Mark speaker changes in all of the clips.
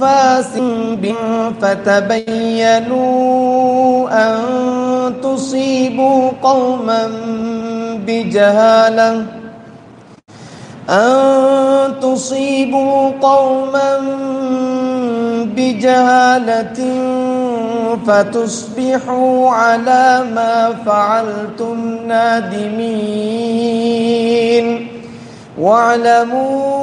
Speaker 1: فاس فتبينوا أن تصيبوا قوما بجهالة أن تصيبوا قوما بجهالة فتصبحوا على ما فعلتم نادمين. واعلموا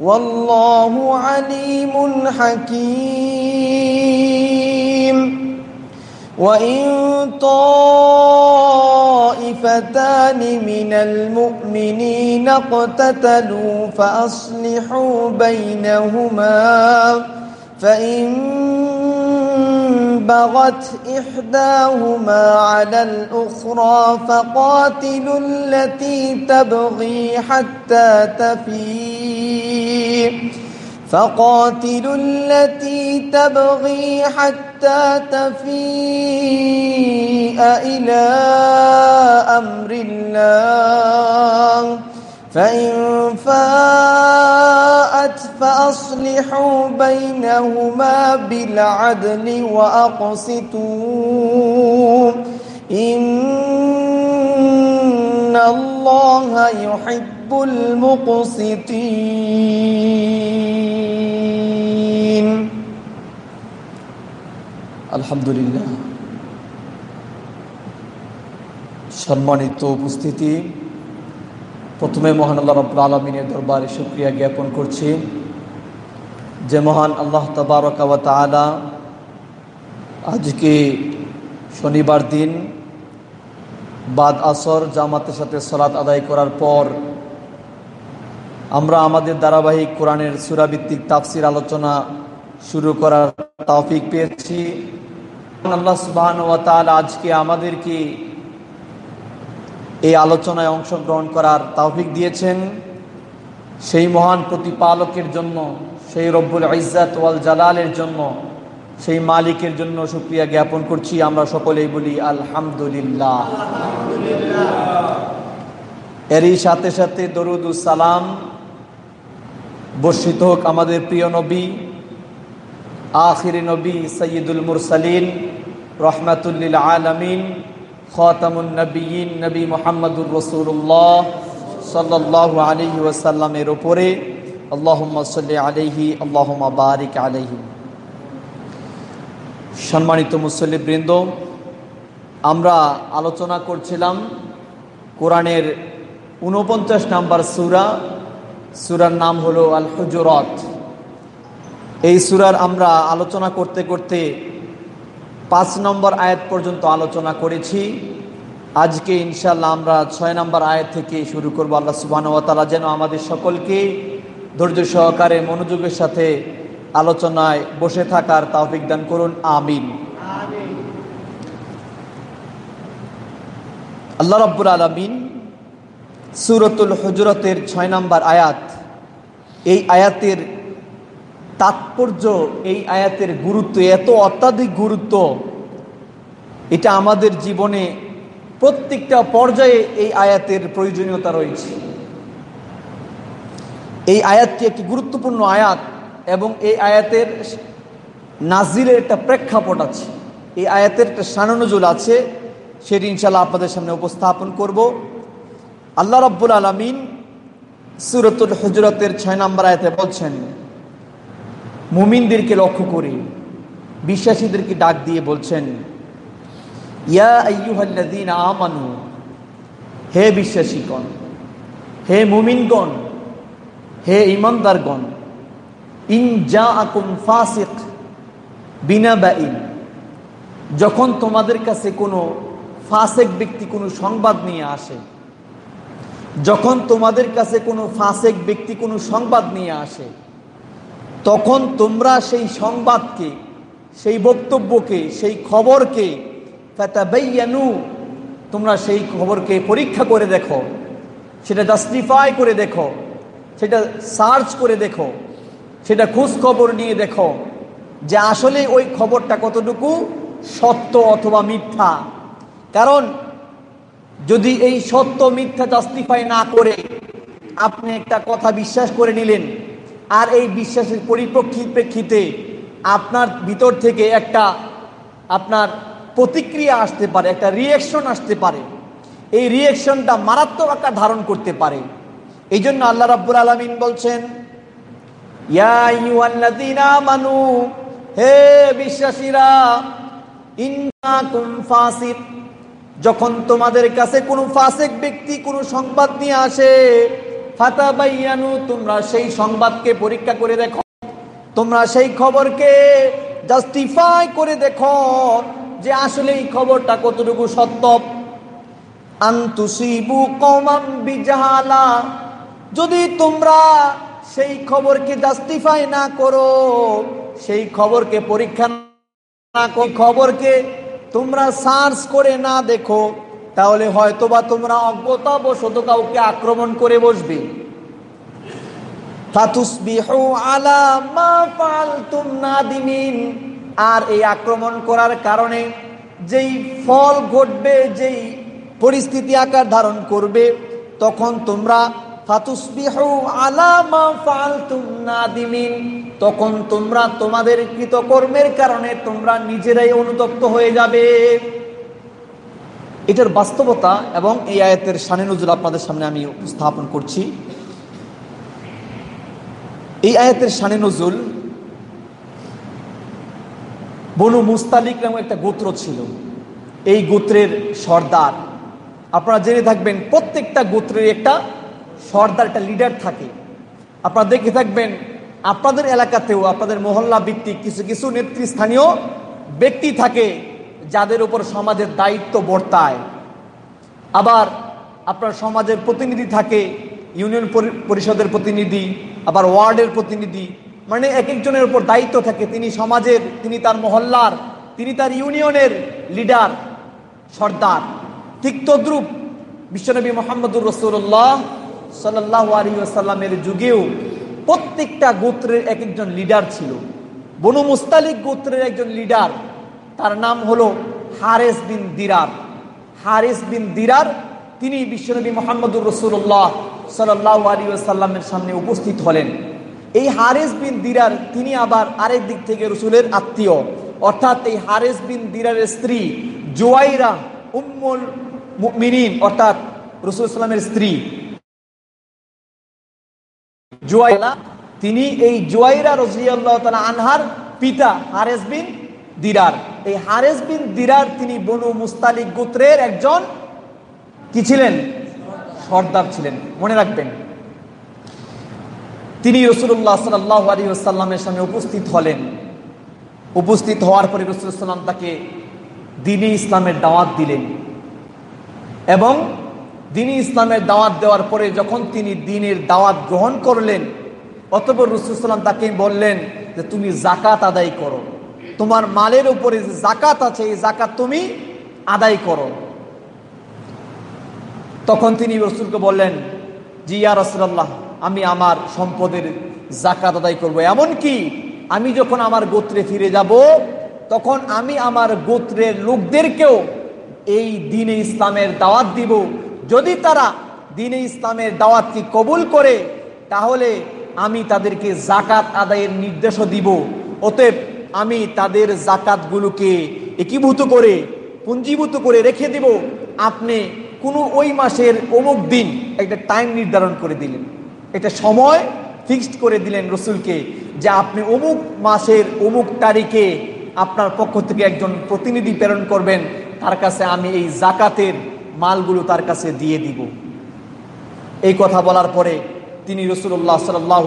Speaker 1: والله عليم حكيم. وإن طائفتان من المؤمنين اقتتلوا فأصلحوا بينهما فإن بغت إحداهما على الأخرى فقاتلوا التي تبغي حتى تفيء. فقاتلوا التي تبغي حتى تفيء إلى أمر الله. فإن فاءت فأصلحوا بينهما بالعدل وأقسطوا إن الله يحب المقسطين
Speaker 2: الحمد لله সম্মানিত উপস্থিতি প্রথমে মহান আল্লাহ রব্লা আলমিনের দরবারে শুক্রিয়া জ্ঞাপন করছি যে মহান আল্লাহ তবারকাওয়া তালা আজকে শনিবার দিন বাদ আসর, জামাতের সাথে সলাৎ আদায় করার পর আমরা আমাদের ধারাবাহিক কোরআনের সুরাভিত্তিক তাফসির আলোচনা শুরু করার তৌফিক পেয়েছি। আল্লাহ সুবাহ আজকে আমাদেরকে এই আলোচনায় অংশগ্রহণ করার তৌফিক দিয়েছেন। সেই মহান প্রতিপালকের জন্য সেই রব্বুল ইজাত ওয়াল জালালের জন্য, সেই মালিকের জন্য সুক্রিয়া জ্ঞাপন করছি। আমরা সকলেই বলি আলহামদুলিল্লাহ। এরই সাথে সাথে দরুদুল সালাম বর্ষিত হোক আমাদের প্রিয় নবী, আখিরি নবী সৈয়দুল মুরসালিন, রহমাতুল্লিল আলমিন, খাতামুন নবীন নবী মোহাম্মদুর রসুল্লাহ সাল্লাহ আলহি ওয়াসাল্লামের ওপরে আল্লাহম্মা সাল্লি আলহি আল্লাহমা বারিক আলহি সম্মানিত আমরা আলোচনা করছিলাম কোরআনের উনপঞ্চাশ নাম্বার সুরা। সুরার নাম হলো আল হুজরত এই সুরার আমরা আলোচনা করতে করতে পাঁচ নম্বর আয়াত পর্যন্ত আলোচনা করেছি। আজকে ইনশাল্লাহ আমরা ছয় নম্বর আয়াত থেকে শুরু করব। আল্লাহ সুবাহতালা যেন আমাদের সকলকে ধৈর্য সহকারে মনোযোগের সাথে আলোচনায় বসে থাকার তাওফিক দান করুন, আমিন। আল্লাহ রব্বুল আলমিন সুরতুল হজরতের ছয় নম্বর আয়াত, এই আয়াতের তাৎপর্য, এই আয়াতের গুরুত্ব, এত অত্যাধিক গুরুত্ব, এটা আমাদের জীবনে প্রত্যেকটা পর্যায়ে এই আয়াতের প্রয়োজনীয়তা রয়েছে। এই আয়াতটি একটি গুরুত্বপূর্ণ আয়াত এবং এই আয়াতের নাজিরের একটা প্রেক্ষাপট আছে। এই আয়াতের একটা সানানজুল আছে, সেটি ইনশাল্লাহ আপনাদের সামনে উপস্থাপন করব। আল্লাহ রব্বুল আলমিন সুরতুল হজরতের ছয় নম্বর আয়াতে বলছেন, মুমিনদেরকে লক্ষ্য করে, বিশ্বাসীদেরকে ডাক দিয়ে বলছেন, ইয়া আমানু, হে বিশ্বাসীগণ, হে মুমিনগণ হে ইমানদারগণ, ইন যা আকুম ফাসিক বিনা বাইন যখন তোমাদের কাছে কোনো ফাসেক ব্যক্তি কোনো সংবাদ নিয়ে আসে, যখন তোমাদের কাছে কোনো ফাসেক ব্যক্তি কোনো সংবাদ নিয়ে আসে, তখন তোমরা সেই সংবাদকে, সেই বক্তব্যকে, সেই খবরকে, ফাতাবাইয়ানু, তোমরা সেই খবরকে পরীক্ষা করে দেখো, সেটা জাস্টিফাই করে দেখো। সেটা সার্চ করে দেখো। সেটা খোঁজ খবর নিয়ে দেখো যে আসলে ওই খবরটা কতটুকু সত্য অথবা মিথ্যা। কারণ যদি এই সত্য মিথ্যা জাস্টিফাই না করে আপনি একটা কথা বিশ্বাস করে নিলেন, আর এই বিশ্বাসের পরিপ্রেক্ষিতে আপনার ভিতর থেকে একটা আপনার প্রতিক্রিয়া আসতে পারে, একটা রিয়েকশন আসতে পারে। এই রিয়েকশনটা মারাত্মক আকার ধারণ করতে পারে। এই জন্য আল্লাহ রাব্বুল আলমিন বলছেন হে বিশ্বাসীরা যখন তোমাদের কাছে কোনো ফাসেক ব্যক্তি কোনো সংবাদ নিয়ে আসে ফাতা বাইয়ানু তোমরা সেই সংবাদকে পরীক্ষা করে দেখো। তোমরা সেই খবরকে জাস্টিফাই করে দেখো যে আসলে এই খবরটা কতটুকু সত্য। আন্তুসিবু কমাম বিজাহালা যদি তোমরা সেই খবরকে জাস্টিফাই না করো, সেই খবরকে পরীক্ষা না খবরকে তোমরা সার্চ করে না দেখো, তাহলে হয়তোবা তোমরা অজ্ঞতা বশত কাউকে আক্রমণ করে বসবে। আর এই আক্রমণ করার কারণে যেই ফল ঘটবে, যেই পরিস্থিতি আকার ধারণ করবে, তখন তোমরা তখন তোমরা তোমাদের কৃতকর্মের কারণে তোমরা নিজেরাই অনুতপ্ত হয়ে যাবে। এটার বাস্তবতা এবং এই আয়তের সানে নজুল আপনাদের সামনে আমি উপস্থাপন করছি। এই আয়াতের সানে নজুল বনু মুস্তালিক নামে একটা গোত্র ছিল। এই গোত্রের সর্দার। আপনারা জেনে থাকবেন, প্রত্যেকটা গোত্রের একটা সর্দার একটা লিডার থাকে। আপনারা দেখে থাকবেন, আপনাদের এলাকাতেও, আপনাদের মহল্লা ভিত্তিক কিছু কিছু নেতৃস্থানীয় ব্যক্তি থাকে, যাদের উপর সমাজের দায়িত্ব বর্তায়। আবার আপনার সমাজের প্রতিনিধি থাকে, ইউনিয়ন পরিষদের প্রতিনিধি, আবার ওয়ার্ডের প্রতিনিধি মানে এক একজনের উপর দায়িত্ব থাকে। তিনি সমাজের, তিনি তার মহল্লার, তিনি তার ইউনিয়নের লিডার, সর্দার। ঠিক তদ্রুপ বিশ্বনবী মোহাম্মদুর রসুল্লাহ সাল্লাহ আলী যুগেও প্রত্যেকটা গোত্রের এক একজন লিডার ছিল। বনু মুস্তালিক গোত্রের একজন লিডার তার নাম হলো হারেস বিন দিরার। হারেস বিন দিরার, তিনি বিশ্বনবী মোহাম্মদুর রসুল্লাহ সাল্লাহ আলী সামনে উপস্থিত হলেন। এই হারেস বিন দিরার, তিনি আবার আরেক দিক থেকে রসুলের আত্মীয়। অর্থাৎ এই হারেস বিন দিরারের স্ত্রী জোয়াইরা উম্মুল মিনিন অর্থাৎ রসুল ইসলামের স্ত্রী। জুয়াইলা, তিনি এই জুয়াইরা রজিয়াল্লাহ আনহার পিতা হারেস বিন দিরার। এই হারেস বিন দিরার তিনি বনু মুস্তালিক গোত্রের একজন কি ছিলেন? সর্দার ছিলেন। মনে রাখবেন, তিনি রসুল্লাহ সাল্লাহ সামনে উপস্থিত হলেন। উপস্থিত হওয়ার পরে রসুলাম তাকে দিনী ইসলামের দাওয়াত দিলেন এবং দিনী ইসলামের দাওয়াত দেওয়ার পরে যখন তিনি দিনের দাওয়াত গ্রহণ করলেন, অতপর রসুলাম তাকে বললেন যে, তুমি জাকাত আদায় করো। তোমার মালের উপরে যে জাকাত আছে, এই জাকাত তুমি আদায় করো। তখন তিনি রসুলকে বললেন, জি ইয়া রসুল্লাহ আমি আমার সম্পদের জাকাত আদায় করব। এমনকি আমি যখন আমার গোত্রে ফিরে যাব, তখন আমি আমার গোত্রের লোকদেরকেও এই দিনে ইসলামের দাওয়াত দিব। যদি তারা দিনে ইসলামের দাওয়াতকে কবুল করে, তাহলে আমি তাদেরকে জাকাত আদায়ের নির্দেশও দিব। অতএব আমি তাদের জাকাতগুলোকে একীভূত করে, পুঞ্জীভূত করে রেখে দিব। আপনি কোনো ওই মাসের অমুক দিন একটা টাইম নির্ধারণ করে দিলেন। এটা সময় ফিক্সড করে দিলেন রসুলকে যে আপনি অমুক মাসের অমুক তারিখে আপনার পক্ষ থেকে একজন প্রতিনিধি প্রেরণ করবেন। তার কাছে আমি এই জাকাতের মালগুলো তার কাছে দিয়ে দিব। এই কথা বলার পরে তিনি রসুল্লাহ সাল্লাহ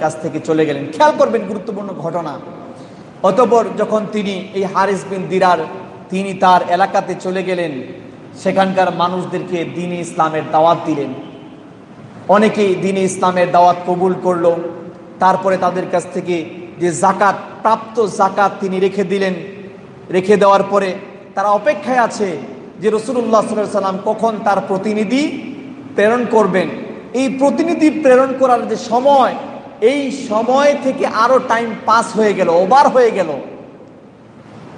Speaker 2: কাছ থেকে চলে গেলেন। খেয়াল করবেন গুরুত্বপূর্ণ ঘটনা। অতপর যখন তিনি এই হারিস বিন দিরার, তিনি তার এলাকাতে চলে গেলেন, সেখানকার মানুষদেরকে দিন ইসলামের দাওয়াত দিলেন। অনেকেই দিনে ইসলামের দাওয়াত কবুল করল। তারপরে তাদের কাছ থেকে যে জাকাত প্রাপ্ত জাকাত তিনি রেখে দিলেন। রেখে দেওয়ার পরে তারা অপেক্ষায় আছে। যে রসুল্লাহ সাল্লাম কখন তার প্রতিনিধি প্রেরণ করবেন। এই প্রতিনিধি প্রেরণ করার যে সময়, এই সময় থেকে আরও টাইম পাস হয়ে গেল ওভার হয়ে গেল।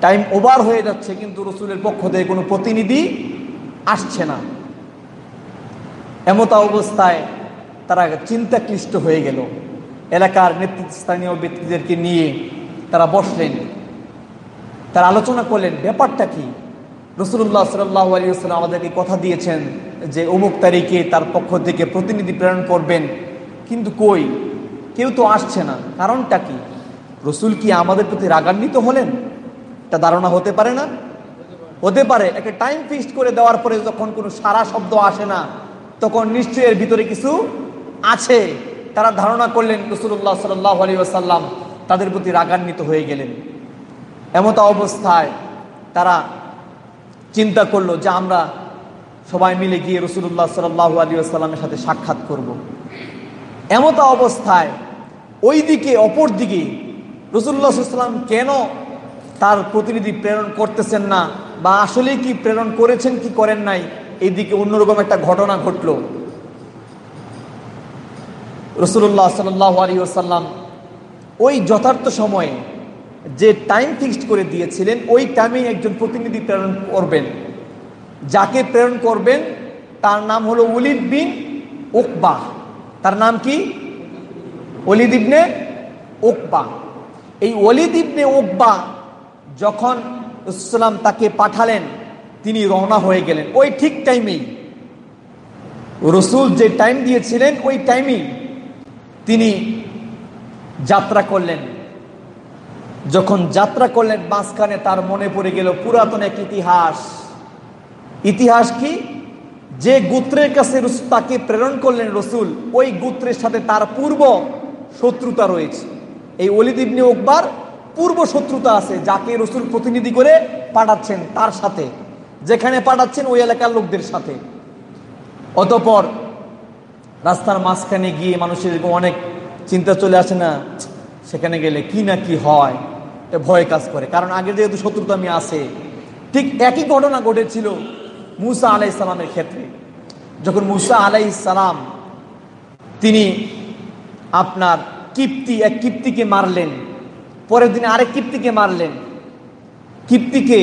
Speaker 2: টাইম ওভার হয়ে যাচ্ছে, কিন্তু রসুলের পক্ষ থেকে কোনো প্রতিনিধি আসছে না। এমতা অবস্থায় তারা চিন্তাক্লিষ্ট হয়ে গেল। এলাকার নেতৃস্থানীয় ব্যক্তিদেরকে নিয়ে তারা বসলেন। তারা আলোচনা করলেন, ব্যাপারটা কি? রসুল্লাহ সাল্লাহ আলিয়াল্লাম আমাদেরকে কথা দিয়েছেন যে অমুক তারিখে তার পক্ষ থেকে প্রতিনিধি প্রেরণ করবেন। কিন্তু কই? কেউ তো আসছে না। কারণটা কি? রসুল কি আমাদের প্রতি রাগান্বিত হলেন? তা ধারণা হতে পারে না? হতে পারে। একটা টাইম ফিক্সড করে দেওয়ার পরে যখন কোনো সারা শব্দ আসে না, তখন নিশ্চয়ই এর ভিতরে কিছু আছে। তারা ধারণা করলেন রসুল্লাহ সাল্লাহ আলী তাদের প্রতি রাগান্বিত হয়ে গেলেন। এমতা অবস্থায় তারা চিন্তা করল যে আমরা সবাই মিলে গিয়ে রসুল্লাহ সাল্লাহ আলী আসাল্লামের সাথে সাক্ষাৎ করব। এমতা অবস্থায় ওই দিকে অপর দিকে রসুল্লাহ সাল্লাম কেন তার প্রতিনিধি প্রেরণ করতেছেন না বা আসলে কি প্রেরণ করেছেন কি করেন নাই এইদিকে অন্যরকম একটা ঘটনা ঘটল রসুল্লাহ সাল্লাহ আলী আসাল্লাম ওই যথার্থ সময়ে যে টাইম ফিক্সড করে দিয়েছিলেন, ওই টাইমেই একজন প্রতিনিধি প্রেরণ করবেন। যাকে প্রেরণ করবেন, তার নাম হলো উলিদ বিন ওকবা তার নাম কি? অলিদ ইবনে ওকবা এই অলিদ ইবনে ওকবা যখন ইসলাম তাকে পাঠালেন, তিনি রওনা হয়ে গেলেন। ওই ঠিক টাইমেই রসুল যে টাইম দিয়েছিলেন, ওই টাইমেই তিনি যাত্রা করলেন। যখন যাত্রা করলেন, মাঝখানে তার মনে পড়ে গেল পুরাতন এক ইতিহাস। ইতিহাস কি? যে গোত্রের কাছে তাকে প্রেরণ করলেন রসুল, ওই গোত্রের সাথে তার পূর্ব শত্রুতা রয়েছে। এই অলিদিবনে ওকবার পূর্ব শত্রুতা আছে, যাকে রসুল প্রতিনিধি করে পাঠাচ্ছেন তার সাথে। যেখানে পাঠাচ্ছেন ওই এলাকার লোকদের সাথে। অতপর রাস্তার মাঝখানে গিয়ে মানুষের এরকম অনেক চিন্তা চলে আসে না সেখানে গেলে কি না কি হয়? ভয় কাজ করে। কারণ আগে যেহেতু শত্রুতা আমি আসে ঠিক একই ঘটনা ঘটেছিল মুসা আলাই সালামের ক্ষেত্রে। যখন মুসা আলাই সালাম তিনি আপনার কিপ্তি, এক কিপ্তিকে মারলেন, পরের দিনে আরেক কিপ্তিকে মারলেন। কিপ্তিকে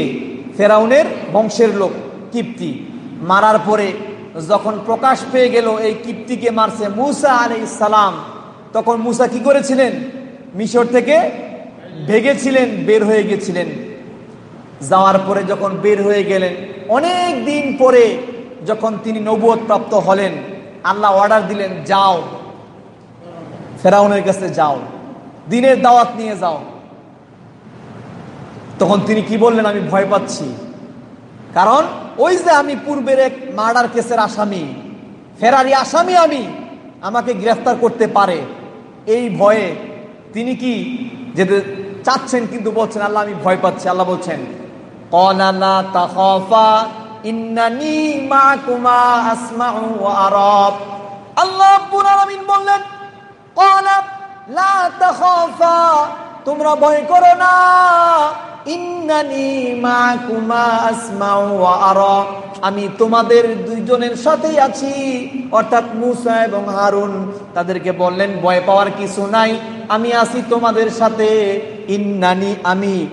Speaker 2: ফেরাউনের বংশের লোক, কিপ্তি, মারার পরে যখন প্রকাশ পেয়ে গেল এই কিপ্তিকে মারছে মুসা আলাই সালাম, তখন মুসা কি করেছিলেন? মিশর থেকে ভেগেছিলেন, বের হয়ে গেছিলেন। যাওয়ার পরে যখন বের হয়ে গেলেন, অনেক দিন পরে যখন তিনি নবুয় প্রাপ্ত হলেন, আল্লাহ অর্ডার দিলেন, যাও। ফেরাউনের কাছে যাও। দিনের দাওয়াত নিয়ে যাও। তখন তিনি কি বললেন, আমি ভয় পাচ্ছি। কারণ ওই যে আমি পূর্বের এক মার্ডার কেসের আসামি, ফেরারি আসামি আমি, আমাকে গ্রেফতার করতে পারে। এই ভয়ে তিনি কি যেতে চাচ্ছেন কিন্তু বলছেন, আল্লাহ, আমি ভয় পাচ্ছি। আল্লাহ বলছেন আল্লাহ বললেন তোমরা ভয় করো না। আমি তোমাদের দুইজনের সাথেই আছি। অর্থাৎ মুসা এবং হারুন তাদেরকে বললেন, ভয় পাওয়ার কিছু নাই। আমি আছি তোমাদের সাথে। ইন্নানি আমি।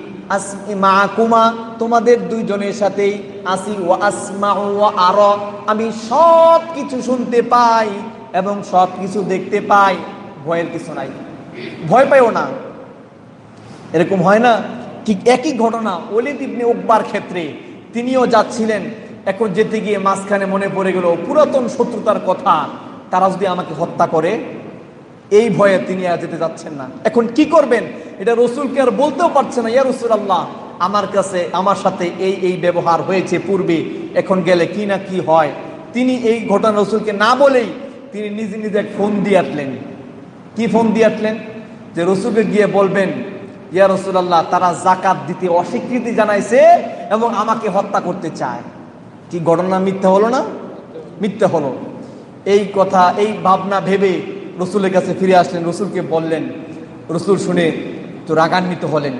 Speaker 2: কুমা তোমাদের দুইজনের সাথেই আসি ও আসমা ও আর। আমি সব কিছু শুনতে পাই এবং সব কিছু দেখতে পাই। ভয়ের কিছু নাই। ভয় পাইও না। এরকম হয় না? ঠিক একই ঘটনা অলিদ ইবনে উকবার ক্ষেত্রে। তিনিও যাচ্ছিলেন। এখন যেতে গিয়ে মাঝখানে মনে পড়ে গেল, পুরাতন শত্রুতার কথা। তারা যদি আমাকে হত্যা করে এই ভয়ে তিনি আর যেতে যাচ্ছেন না। এখন কি করবেন? এটা রসুলকে আর বলতেও পারছে না, ইয়া রসুল আল্লাহ আমার কাছে, আমার সাথে এই এই ব্যবহার হয়েছে পূর্বে, এখন গেলে কি না কি হয়? তিনি এই ঘটনা রসুলকে না বলেই তিনি নিজে নিজে ফোন দিয়ে আটলেন কি ফোন দিয়ে আটলেন যে রসুলকে গিয়ে বলবেন, ইয়া রসুল আল্লাহ তারা জাকাত দিতে অস্বীকৃতি জানাইছে এবং আমাকে হত্যা করতে চায়। কি ঘটনা মিথ্যা হলো না? মিথ্যা হলো। এই কথা, এই ভাবনা ভেবে রসুলের কাছে ফিরে আসলেন, রসুলকে বললেন, রসুল শুনে তো রাগান্বিত হলেন।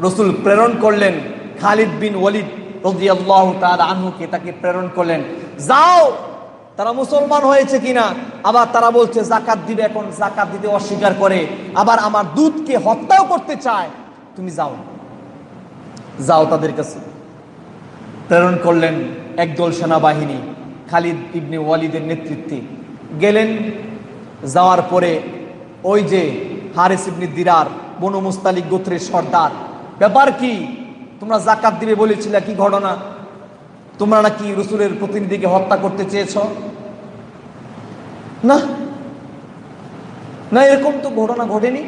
Speaker 2: রসুল প্রেরণ করলেন, খালিদ বিন ওয়ালিদ রদিয়াল্লাহ তার আনহুকে তাকে প্রেরণ করলেন। যাও, তারা মুসলমান হয়েছে কিনা? আবার তারা বলছে, জাকাত দিবে এখন, জাকাত দিতে অস্বীকার করে। আবার আমার দুধকে হত্যাও করতে চায়। তুমি যাও যাও তাদের কাছে। প্রেরণ করলেন একদল সেনাবাহিনী, খালিদ ইবনে ওয়ালিদের নেতৃত্বে। গেলেন যাওয়ার পরে ওই যে হারিস ইবনে দিরার, বনু মুস্তালিক গোত্রের সর্দার। ব্যাপার কি? তোমরা জাকাত দিবে বলেছিলে, কি ঘটনা? তোমরা নাকি রসুলের প্রতিনিধিকে হত্যা করতে চেয়েছ? না। না, এরকম তো ঘটনা ঘটেনি।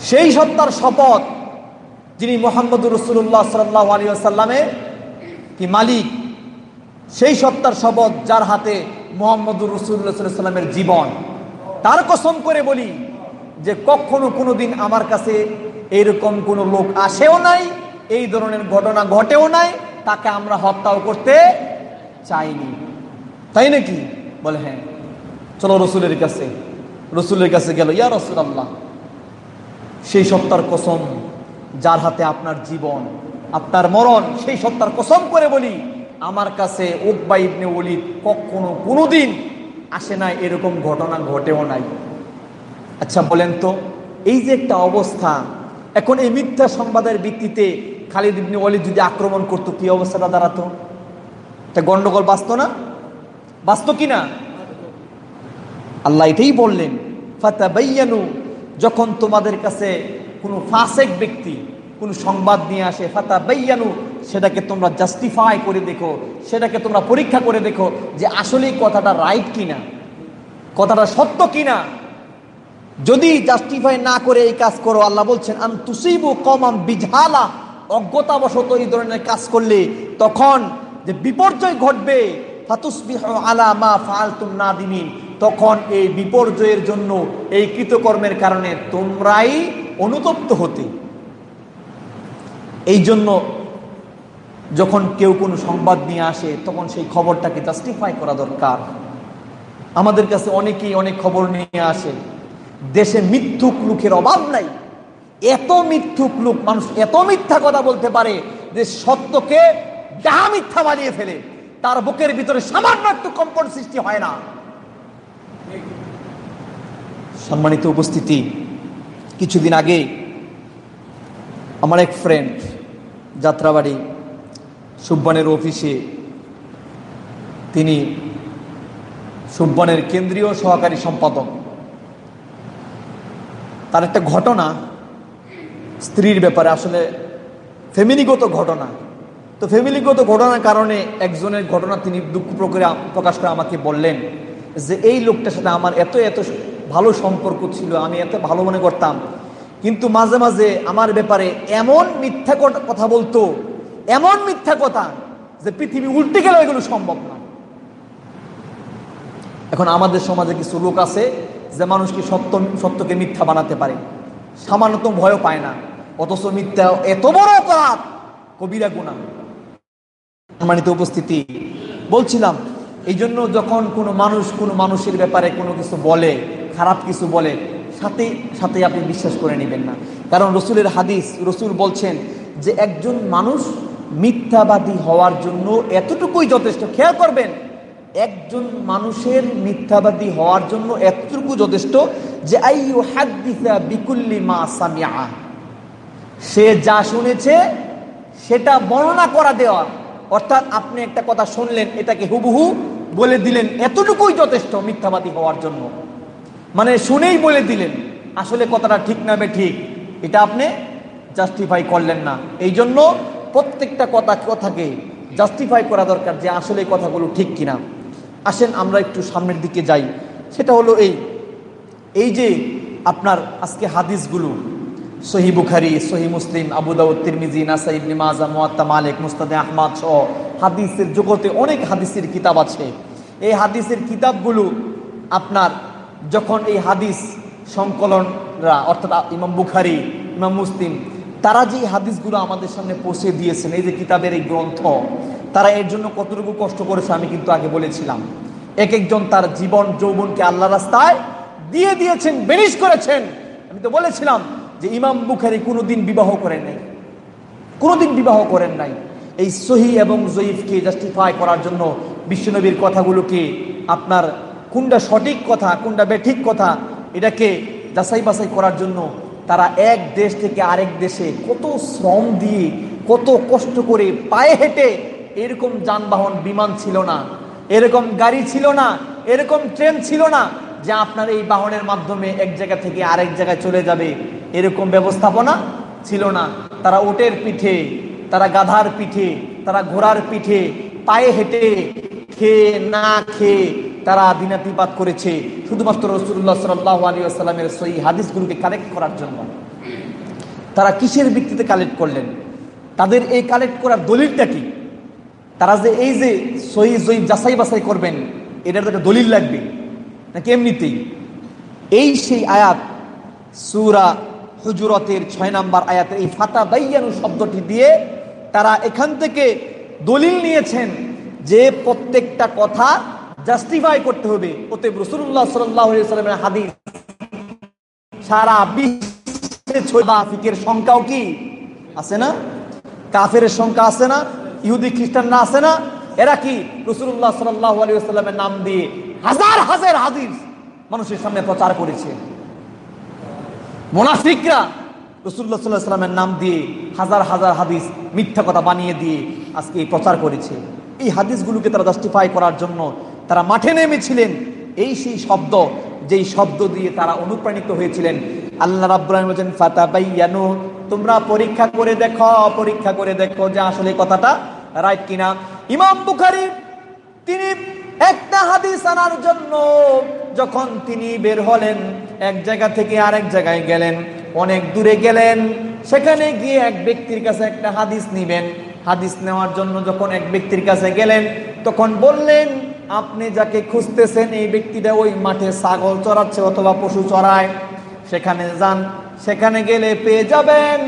Speaker 2: সেই সত্তার শপথ যিনি মোহাম্মদ রসুল্লাহ সাল্লাহ আলী আসাল্লামের কি মালিক, সেই সত্তার শপথ যার হাতে মোহাম্মদুর রসুল্লাহ সাল্লামের জীবন। তার কসম করে বলি যে কখনো কোনো দিন আমার কাছে এইরকম কোনো লোক আসেও নাই, এই ধরনের ঘটনা ঘটেও নাই, তাকে আমরা হত্যাও করতে চাইনি। তাই নাকি? বলে হ্যাঁ। চলো রসুলের কাছে রসুলের কাছে গেল, ইয়া রসুল আল্লাহ সেই সত্তার কসম যার হাতে আপনার জীবন, আপনার মরণ, সেই সত্তার কসম করে বলি আমার কাছে উকবা ইবনে ওলিদ কখনো কোনোদিন আসে নাই, এরকম ঘটনা ঘটেও নাই। আচ্ছা বলেন তো, এই যে একটা অবস্থা, এখন এই মিথ্যা সংবাদের ভিত্তিতে খালিদ ইবনে ওলিদ যদি আক্রমণ করতো, কি অবস্থাটা দাঁড়াতো? তা গন্ডগোল বাঁচত না? বাঁচত কি না? আল্লাহ এটাই বললেন ফাতা যখন তোমাদের কাছে কোনো ফাসেক ব্যক্তি কোনো সংবাদ নিয়ে আসে, ফাতা বাইয়ানু, সেটাকে তোমরা জাস্টিফাই করে দেখো, সেটাকে তোমরা পরীক্ষা করে দেখো যে আসলে কথাটা রাইট কিনা, কথাটা সত্য কিনা। যদি জাস্টিফাই না করে এই কাজ করো, আল্লাহ বলছেন, আন তুসিবু কমাম বিঝালা অজ্ঞতাবশত এই ধরনের কাজ করলে তখন যে বিপর্যয় ঘটবে আলা মা না তখন এই বিপর্যয়ের জন্য এই কৃতকর্মের কারণে তোমরাই অনুতপ্ত হতে। এই জন্য যখন কেউ কোনো সংবাদ নিয়ে আসে, তখন সেই খবরটাকে জাস্টিফাই করা দরকার। আমাদের কাছে অনেকেই অনেক খবর নিয়ে আসে, দেশে মিথ্যুক লোকের অভাব নাই। এত মিথ্যুক লোক, মানুষ এত মিথ্যা কথা বলতে পারে যে সত্যকে ডাহা মিথ্যা বানিয়ে ফেলে। তার বুকের ভিতরে সামান্য একটু কম্পন সৃষ্টি হয় না। সম্মানিত উপস্থিতি, কিছুদিন আগে আমার এক ফ্রেন্ড যাত্রাবাড়ি, সুব্বানের অফিসে তিনি সুব্বানের কেন্দ্রীয় সহকারী সম্পাদক। তার একটা ঘটনা স্ত্রীর ব্যাপারে, আসলে ফ্যামিলিগত ঘটনা। তো ফ্যামিলিগত ঘটনার কারণে একজনের ঘটনা তিনি দুঃখ প্রকাশ করে আমাকে বললেন যে, এই লোকটার সাথে আমার এত এত ভালো সম্পর্ক ছিল, আমি এত ভালো মনে করতাম কিন্তু মাঝে মাঝে আমার ব্যাপারে এমন মিথ্যা কথা বলতো, এমন মিথ্যা কথা যে পৃথিবী উল্টে গেলে, এগুলো সম্ভব না। এখন আমাদের সমাজে কিছু লোক আছে যে মানুষকে সত্য সত্যকে মিথ্যা বানাতে পারে? সামান্যতম ভয়ও পায় না। অথচ মিথ্যা এত বড় অপরাধ, কবিরা গুণা। সম্মানিত উপস্থিতি, বলছিলাম এই জন্য যখন কোনো মানুষ কোনো মানুষের ব্যাপারে কোনো কিছু বলে, খারাপ কিছু বলে সাথে সাথে আপনি বিশ্বাস করে নেবেন না। কারণ রসুলের হাদিস, রসুল বলছেন যে একজন মানুষ মিথ্যাবাদী হওয়ার জন্য এতটুকুই যথেষ্ট। খেয়াল করবেন, একজন মানুষের মিথ্যাবাদী হওয়ার জন্য এতটুকু যথেষ্ট যে বিকুল্লি মা সে যা শুনেছে, সেটা বর্ণনা করা দেওয়া। অর্থাৎ আপনি একটা কথা শুনলেন, এটাকে হুবহু বলে দিলেন, এতটুকুই যথেষ্ট মিথ্যাবাদী হওয়ার জন্য। মানে শুনেই বলে দিলেন, আসলে কথাটা ঠিক নামে ঠিক, এটা আপনি জাস্টিফাই করলেন না। এই জন্য প্রত্যেকটা কথা, কথাকে জাস্টিফাই করা দরকার যে আসলে কথাগুলো ঠিক কিনা। আসেন, আমরা একটু সামনের দিকে যাই। সেটা হলো এই এই যে আপনার আজকে হাদিসগুলো, সহি বুখারি, সহি মুসলিম, আবু দাউদ, তিরমিজি নাসা ইবনে মাজা, মুয়াত্তা, মালিক, মুস্তাদে আহমাদ সহ হাদিসের জগতে অনেক হাদিসের কিতাব আছে। এই হাদিসের কিতাবগুলো আপনার যখন এই হাদিস সংকলনরা, অর্থাৎ ইমাম বুখারি, ইমাম মুসলিম, তারা যে হাদিসগুলো আমাদের সামনে পৌঁছে দিয়েছেন, এই যে কিতাবের এই গ্রন্থ, তারা এর জন্য কতটুকু কষ্ট করেছে আমি কিন্তু আগে বলেছিলাম। এক একজন তার জীবন, যৌবনকে আল্লাহ রাস্তায় দিয়ে দিয়েছেন বেরিশ করেছেন। আমি তো বলেছিলাম যে ইমাম বুখারি কোনোদিন বিবাহ করেন নাই। কোনোদিন বিবাহ করেন নাই। এই সহি এবং জয়ীফকে জাস্টিফাই করার জন্য বিশ্বনবীর কথাগুলোকে আপনার কোনটা সঠিক কথা, কোনটা বেঠিক কথা, এটাকে যাচাই বাছাই করার জন্য তারা এক দেশ থেকে আরেক দেশে কত শ্রম দিয়ে, কত কষ্ট করে পায়ে হেঁটে এরকম যানবাহন বিমান ছিল না, এরকম গাড়ি ছিল না, এরকম ট্রেন ছিল না যে আপনার এই বাহনের মাধ্যমে এক জায়গা থেকে আরেক জায়গায় চলে যাবে, এরকম ব্যবস্থাপনা ছিল না। তারা ওটের পিঠে, তারা গাধার পিঠে, তারা ঘোড়ার পিঠে পায়ে হেঁটে খেয়ে না খেয়ে তারা দিনাতিপাত করেছে, শুধুমাত্র রসুল্লাহ সাল্লাহ আলী আসসালামের সই হাদিসগুলোকে কালেক্ট করার জন্য। তারা কিসের ভিত্তিতে কালেক্ট করলেন? তাদের এই কালেক্ট করার দলিলটা কি? তারা যে এই যে সই জয়ী যাচাই বাছাই করবেন, এটার একটা দলিল লাগবে। নাকি এমনিতেই? এই সেই আয়াত, সুরা হুজুরতের ছয় নাম্বার আয়াতের এই ফাতা বাইয়ানু শব্দটি দিয়ে তারা এখান থেকে দলিল নিয়েছেন যে প্রত্যেকটা কথা জাস্টিফাই করতে হবে। ওতে রসুল্লাহ সাল্লামের হাদিস, সারা বিশ্বের সংখ্যাও কি? আছে না? কাফের সংখ্যা আছে না? ইহুদি, খ্রিস্টানরা আছে না? এরা কি? রসুল্লাহ সাল্লাহ আলী সাল্লামের নাম দিয়ে হাজার হাজার হাদিস মানুষের সামনে প্রচার করেছে। মোনাফিকরা রসুল্লাহ সাল্লাহ সাল্লামের নাম দিয়ে হাজার হাজার হাদিস মিথ্যা কথা বানিয়ে দিয়ে আজকে প্রচার করেছে। এই হাদিসগুলোকে তারা জাস্টিফাই করার জন্য তারা মাঠে নেমেছিলেন। এই সেই শব্দ, যেই শব্দ দিয়ে তারা অনুপ্রাণিত হয়েছিলেন। আল্লাহ রাব্বুল বলছেন ফাতা বাইয়ানু তোমরা পরীক্ষা করে দেখো, পরীক্ষা করে দেখো যে আসলে কথাটা রাইট কিনা। ইমাম বুখারী, তিনি একটা হাদিস আনার জন্য যখন তিনি বের হলেন, এক জায়গা থেকে আরেক জায়গায় গেলেন, অনেক দূরে গেলেন, সেখানে গিয়ে এক ব্যক্তির কাছে একটা হাদিস নিবেন। হাদিস নেওয়ার জন্য যখন এক ব্যক্তির কাছে গেলেন, তখন বললেন আপনি যাকে খুঁজতেছেন, এই ব্যক্তিটা ওই মাঠে ছাগল চড়াচ্ছে অথবা পশু চড়ায়। সেখানে যান, সেখানে গেলে পেয়ে যাবেন।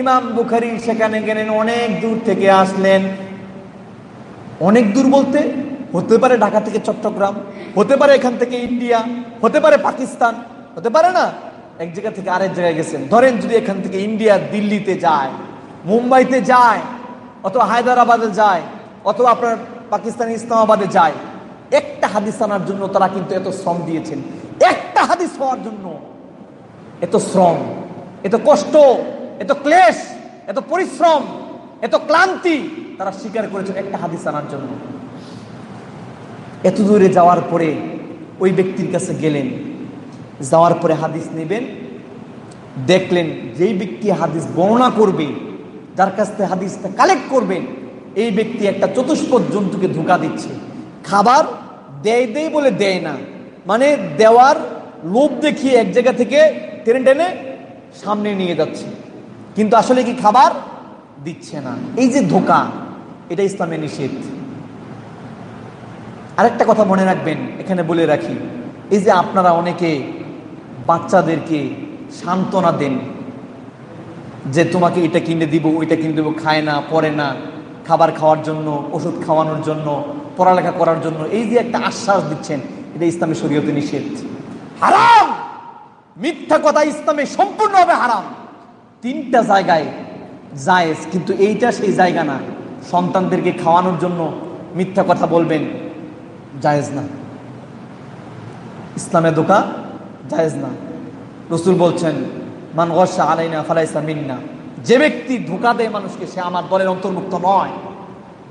Speaker 2: ইমাম বুখারি সেখানে গেলেন, অনেক দূর থেকে আসলেন। অনেক দূর বলতে হতে পারে ঢাকা থেকে চট্টগ্রাম, হতে পারে এখান থেকে ইন্ডিয়া, হতে পারে পাকিস্তান, হতে পারে না? এক জায়গা থেকে আরেক জায়গায় গেছেন। ধরেন যদি এখান থেকে ইন্ডিয়া দিল্লিতে যায়, মুম্বাইতে যায়, অথবা হায়দ্রাবাদে যায়, অথবা আপনার পাকিস্তান ইসলামাবাদে যায় একটা হাদিস আনার জন্য তারা কিন্তু এত শ্রম দিয়েছেন। একটা হাদিস হওয়ার জন্য এত শ্রম, এত কষ্ট, এত ক্লেশ, এত পরিশ্রম, এত ক্লান্তি তারা স্বীকার করেছেন একটা হাদিস আনার জন্য। এত দূরে যাওয়ার পরে ওই ব্যক্তির কাছে গেলেন, যাওয়ার পরে হাদিস নেবেন, দেখলেন যেই ব্যক্তি হাদিস বর্ণনা করবে, যার কাছ থেকে হাদিসটা কালেক্ট করবেন, এই ব্যক্তি একটা চতুষ্পদ জন্তুকে ধোকা দিচ্ছে। খাবার দেয় দেয় বলে দেয় না। মানে দেওয়ার লোভ দেখিয়ে এক জায়গা থেকে টেনে টেনে সামনে নিয়ে যাচ্ছে। কিন্তু আসলে কি খাবার দিচ্ছে না। এই যে ধোকা, এটা ইসলামে নিষেধ। আরেকটা কথা মনে রাখবেন, এখানে বলে রাখি, এই যে আপনারা অনেকে বাচ্চাদেরকে সান্ত্বনা দেন যে তোমাকে এটা কিনে দিব, ওইটা কিনে দেবো, খায় না পরে না, খাবার খাওয়ার জন্য, ওষুধ খাওয়ানোর জন্য পড়ালেখা করার জন্য এই যে একটা আশ্বাস দিচ্ছেন, এটা ইসলামী শরীয়তে নিষেধ। হারাম! মিথ্যা কথা ইসলামে সম্পূর্ণভাবে হারাম। তিনটা জায়গায় জায়েজ, কিন্তু এইটা সেই জায়গা না। সন্তানদেরকে খাওয়ানোর জন্য মিথ্যা কথা বলবেন, জায়েজ না। ইসলামের দোকা জায়েজ না। রসুল বলছেন, মান গসা আলাইনা ফালাইসা মিন্না। যে ব্যক্তি ধোকা দেয় মানুষকে, সে আমার দলের অন্তর্ভুক্ত নয়।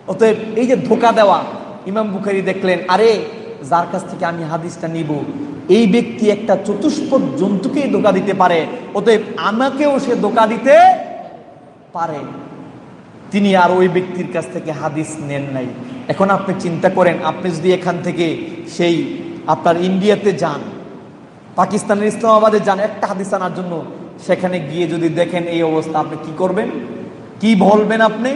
Speaker 2: অতএব এই যে ধোকা দেওয়া ইমাম বুখারি দেখলেন, আরে, যার কাছ থেকে আমি হাদিসটা নিব, এই ব্যক্তি একটা চতুষ্পদ জন্তুকেই ধোকা দিতে পারে, অতএব আমাকেও সে ধোকা দিতে পারে। তিনি আর ওই ব্যক্তির কাছ থেকে হাদিস নেন নাই। এখন আপনি চিন্তা করেন, আপনি যদি এখান থেকে সেই আপনার ইন্ডিয়াতে যান, পাকিস্তানের ইসলামাবাদে যান, একটা হাদিস আনার জন্য, সেখানে গিয়ে যদি দেখেন এই অবস্থা, আপনি কি করবেন? কি বলবেন আপনি?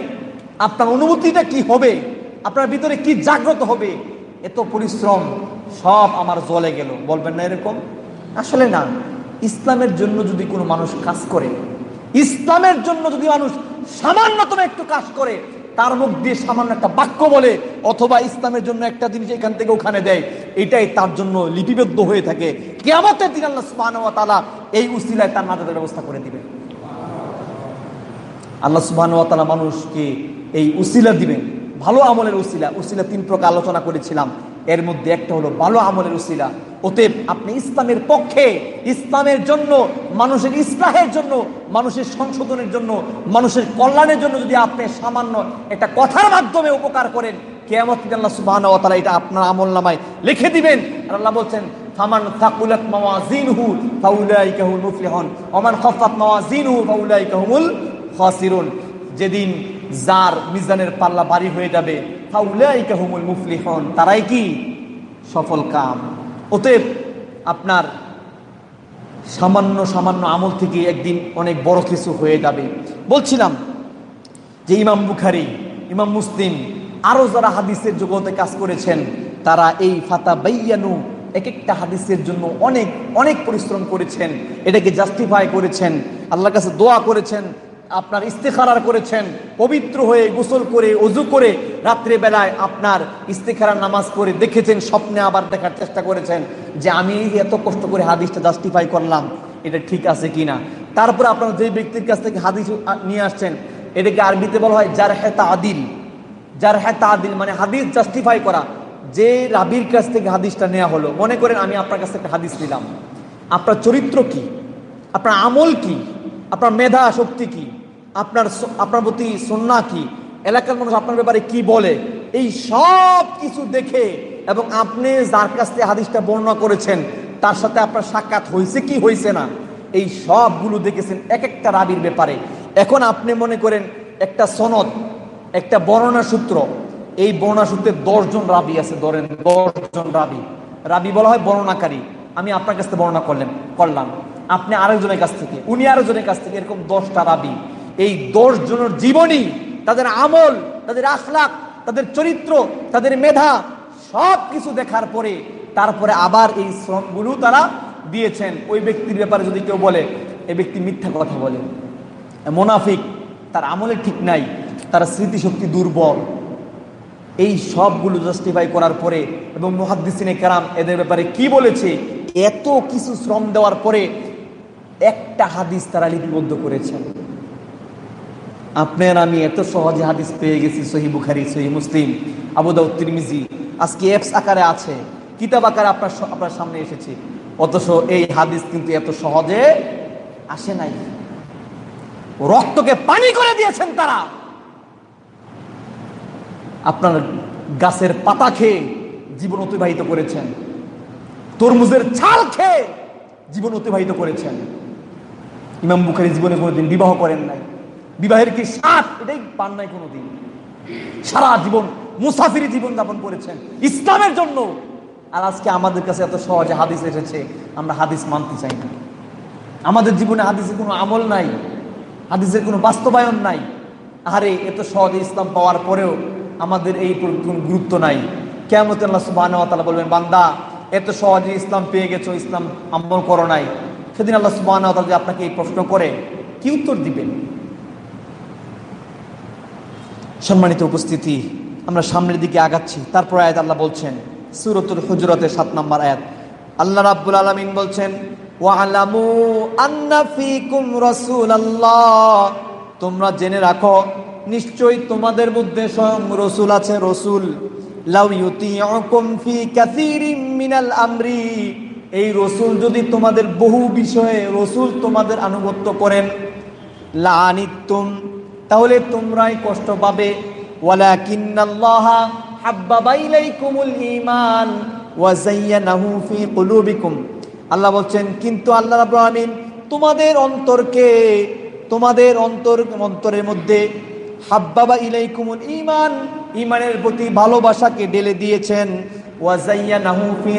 Speaker 2: আপনার অনুভূতিটা কি হবে? আপনার ভিতরে কি জাগ্রত হবে? এত পরিশ্রম, সব আমার জলে গেল। বলবেন না এরকম? আসলে না। ইসলামের জন্য যদি কোনো মানুষ কাজ করে, ইসলামের জন্য যদি মানুষ সামান্যতম একটু কাজ করে, তার মুখ দিয়ে সামান্য একটা বাক্য বলে, অথবা ইসলামের জন্য একটা জিনিস এখান থেকে ওখানে দেয়, এটাই তার জন্য লিপিবদ্ধ হয়ে থাকে। কেমতের দিন আল্লাহ সুবাহ এই উসিলায় তার নাজাদের ব্যবস্থা করে দিবে আল্লাহ সুবাহ মানুষকে এই উসিলা দিবেন। ভালো আমলের উসিলা উসিলা তিন প্রকার আলোচনা করেছিলাম। এর মধ্যে একটা হলো ভালো আমলের উসিলা। অতএব আপনি ইসলামের পক্ষে, ইসলামের জন্য, মানুষের ইসলাহের জন্য, মানুষের সংশোধনের জন্য, মানুষের কল্যাণের জন্য যদি আপনি সামান্য একটা কথার মাধ্যমে উপকার করেন, কেয়ামত আল্লাহ সুবাহ তারা এটা আপনার আমল নামায় লিখে দিবেন। আর আল্লাহ বলছেন, ফামান থাকুলাত মাওয়াজিনহু ফাউলাইকা হুল মুফলিহুন ওমান খাফাত মাওয়াজিনহু ফাউলাইকা হুমুল খাসিরুন। যেদিন যার মিজানের পাল্লা বাড়ি হয়ে যাবে, ফাউলাইকা হুমুল মুফলিহুন, তারাই কি? সফল কাম। অতএব আপনার সামান্য সামান্য আমল থেকে একদিন অনেক বড় কিছু হয়ে যাবে। বলছিলাম যে ইমাম বুখারি, ইমাম মুসলিম আরও যারা হাদিসের জগতে কাজ করেছেন, তারা এই ফাতা বাইয়ানু এক একটা হাদিসের জন্য অনেক অনেক পরিশ্রম করেছেন। এটাকে জাস্টিফাই করেছেন, আল্লাহর কাছে দোয়া করেছেন আপনার ইস্তেখারার করেছেন, পবিত্র হয়ে গোসল করে, অজু করে রাত্রে বেলায় আপনার ইস্তেখারার নামাজ করে দেখেছেন, স্বপ্নে আবার দেখার চেষ্টা করেছেন যে আমি এত কষ্ট করে হাদিসটা জাস্টিফাই করলাম, এটা ঠিক আছে কিনা? তারপরে আপনারা যে ব্যক্তির কাছ থেকে হাদিস নিয়ে আসছেন, এটাকে আরবিতে বলা হয় যার হেতা আদিল যার হেতা আদিল মানে হাদিস জাস্টিফাই করা। যে রাবির কাছ থেকে হাদিসটা নেওয়া হলো, মনে করেন আমি আপনার কাছ থেকে হাদিস নিলাম। আপনার চরিত্র কি? আপনার আমল কি? আপনার মেধা শক্তি কি? আপনার আপনার প্রতি সন্না কি? এলাকার মানুষ আপনার ব্যাপারে কি বলে? এই সব কিছু দেখে এবং আপনি যার কাছ থেকে হাদিসটা বর্ণনা করেছেন, তার সাথে আপনার সাক্ষাৎ হয়েছে কি হয়েছে না? এই সবগুলো দেখেছেন এক একটা রাবির ব্যাপারে। এখন আপনি মনে করেন একটা সনদ, একটা বর্ণনা সূত্র। এই বর্ণনা সূত্রে দশজন রাবি আছে, ধরেন দশজন রাবি। রাবি বলা হয় বর্ণনাকারী। আমি আপনার কাছ থেকে বর্ণনা করলেন করলাম। আপনি আরেকজনের কাছ থেকে, উনি আরেকজনের কাছ থেকে এরকম দশটা রাবি। এই দশ জনের জীবনী, তাদের আমল, তাদের আখলাক তাদের চরিত্র, তাদের মেধা সব কিছু দেখার পরে, তারপরে আবার এই শ্রমগুলো তারা দিয়েছেন। ওই ব্যক্তির ব্যাপারে যদি কেউ বলে, এই ব্যক্তি মিথ্যা কথা বলে। মোনাফিক, তার আমলে ঠিক নাই, তার স্মৃতিশক্তি দুর্বল। এই সবগুলো জাস্টিফাই করার পরে, এবং মহাদ্দিসিনে কারাম এদের ব্যাপারে কি বলেছে, এত কিছু শ্রম দেওয়ার পরে একটা হাদিস তারা লিপিবদ্ধ করেছেন। আপনার আমি এত সহজে হাদিস পেয়ে গেছি, সহি বুখারি, সহি মুসলিম আবুদাউ আজকে অ্যাপস আকারে আছে, কিতাব আকারে আপনার আপনার সামনে এসেছে। অথচ এই হাদিস কিন্তু এত সহজে আসে নাই। রক্তকে পানি করে দিয়েছেন তারা। আপনার গাছের পাতা খেয়ে জীবন অতিবাহিত করেছেন। তরমুজের ছাল খেয়ে জীবন অতিবাহিত করেছেন। ইমাম বুখারি জীবনে কোনোদিন বিবাহ করেন নাই। বিবাহের কি সাত এটাই পান নাই কোনোদিন। সারা জীবন মুসাফিরি জীবন যাপন করেছেন। ইসলামের জন্য। আর আজকে আমাদের কাছে এত সহজে হাদিস এসেছে, আমরা হাদিস মানতে চাই না। আমাদের জীবনে হাদিসের কোনো আমল নাই, হাদিসের কোনো বাস্তবায়ন নাই। আরে, এত সহজে ইসলাম পাওয়ার পরেও আমাদের এই কোনো গুরুত্ব নাই। কেমন আল্লাহ বলবেন, বান্দা, এত সহজে ইসলাম পেয়ে গেছো, ইসলাম আমল করো নাই। সেদিন আল্লাহ সুবাহ যে আপনাকে এই প্রশ্ন করে কি উত্তর দিবেন? সম্মানিত উপস্থিতি, আমরা সামনের দিকে আগাচ্ছি। তারপর আয়াত আল্লাহ বলছেন, সুরতুল হুজরতের সাত নম্বর আয়াত। আল্লাহ রাব্বুল আলমিন বলছেন ফিকুম রাসূলুল্লাহ। তোমরা জেনে রাখো, নিশ্চয়ই তোমাদের মধ্যে স্বয়ং রসুল আছে, রসুল। লাউ ইউতিউকুম ফি কাসীরিম মিনাল আমরি। এই রসুল যদি তোমাদের বহু বিষয়ে রসুল তোমাদের আনুগত্য করেন লানিতুম তাহলে তোমরাই কষ্ট পাবে। ঈমান আল্লাহ বলছেন, কিন্তু আল্লাহ রাব্বুল তোমাদের অন্তরকে, তোমাদের অন্তর, অন্তরের মধ্যে হাব্বাবা ইলাইকুমুল ঈমান, ঈমানের প্রতি ভালোবাসাকে ঢেলে দিয়েছেন। ওয়া যায়্যানাহু ফি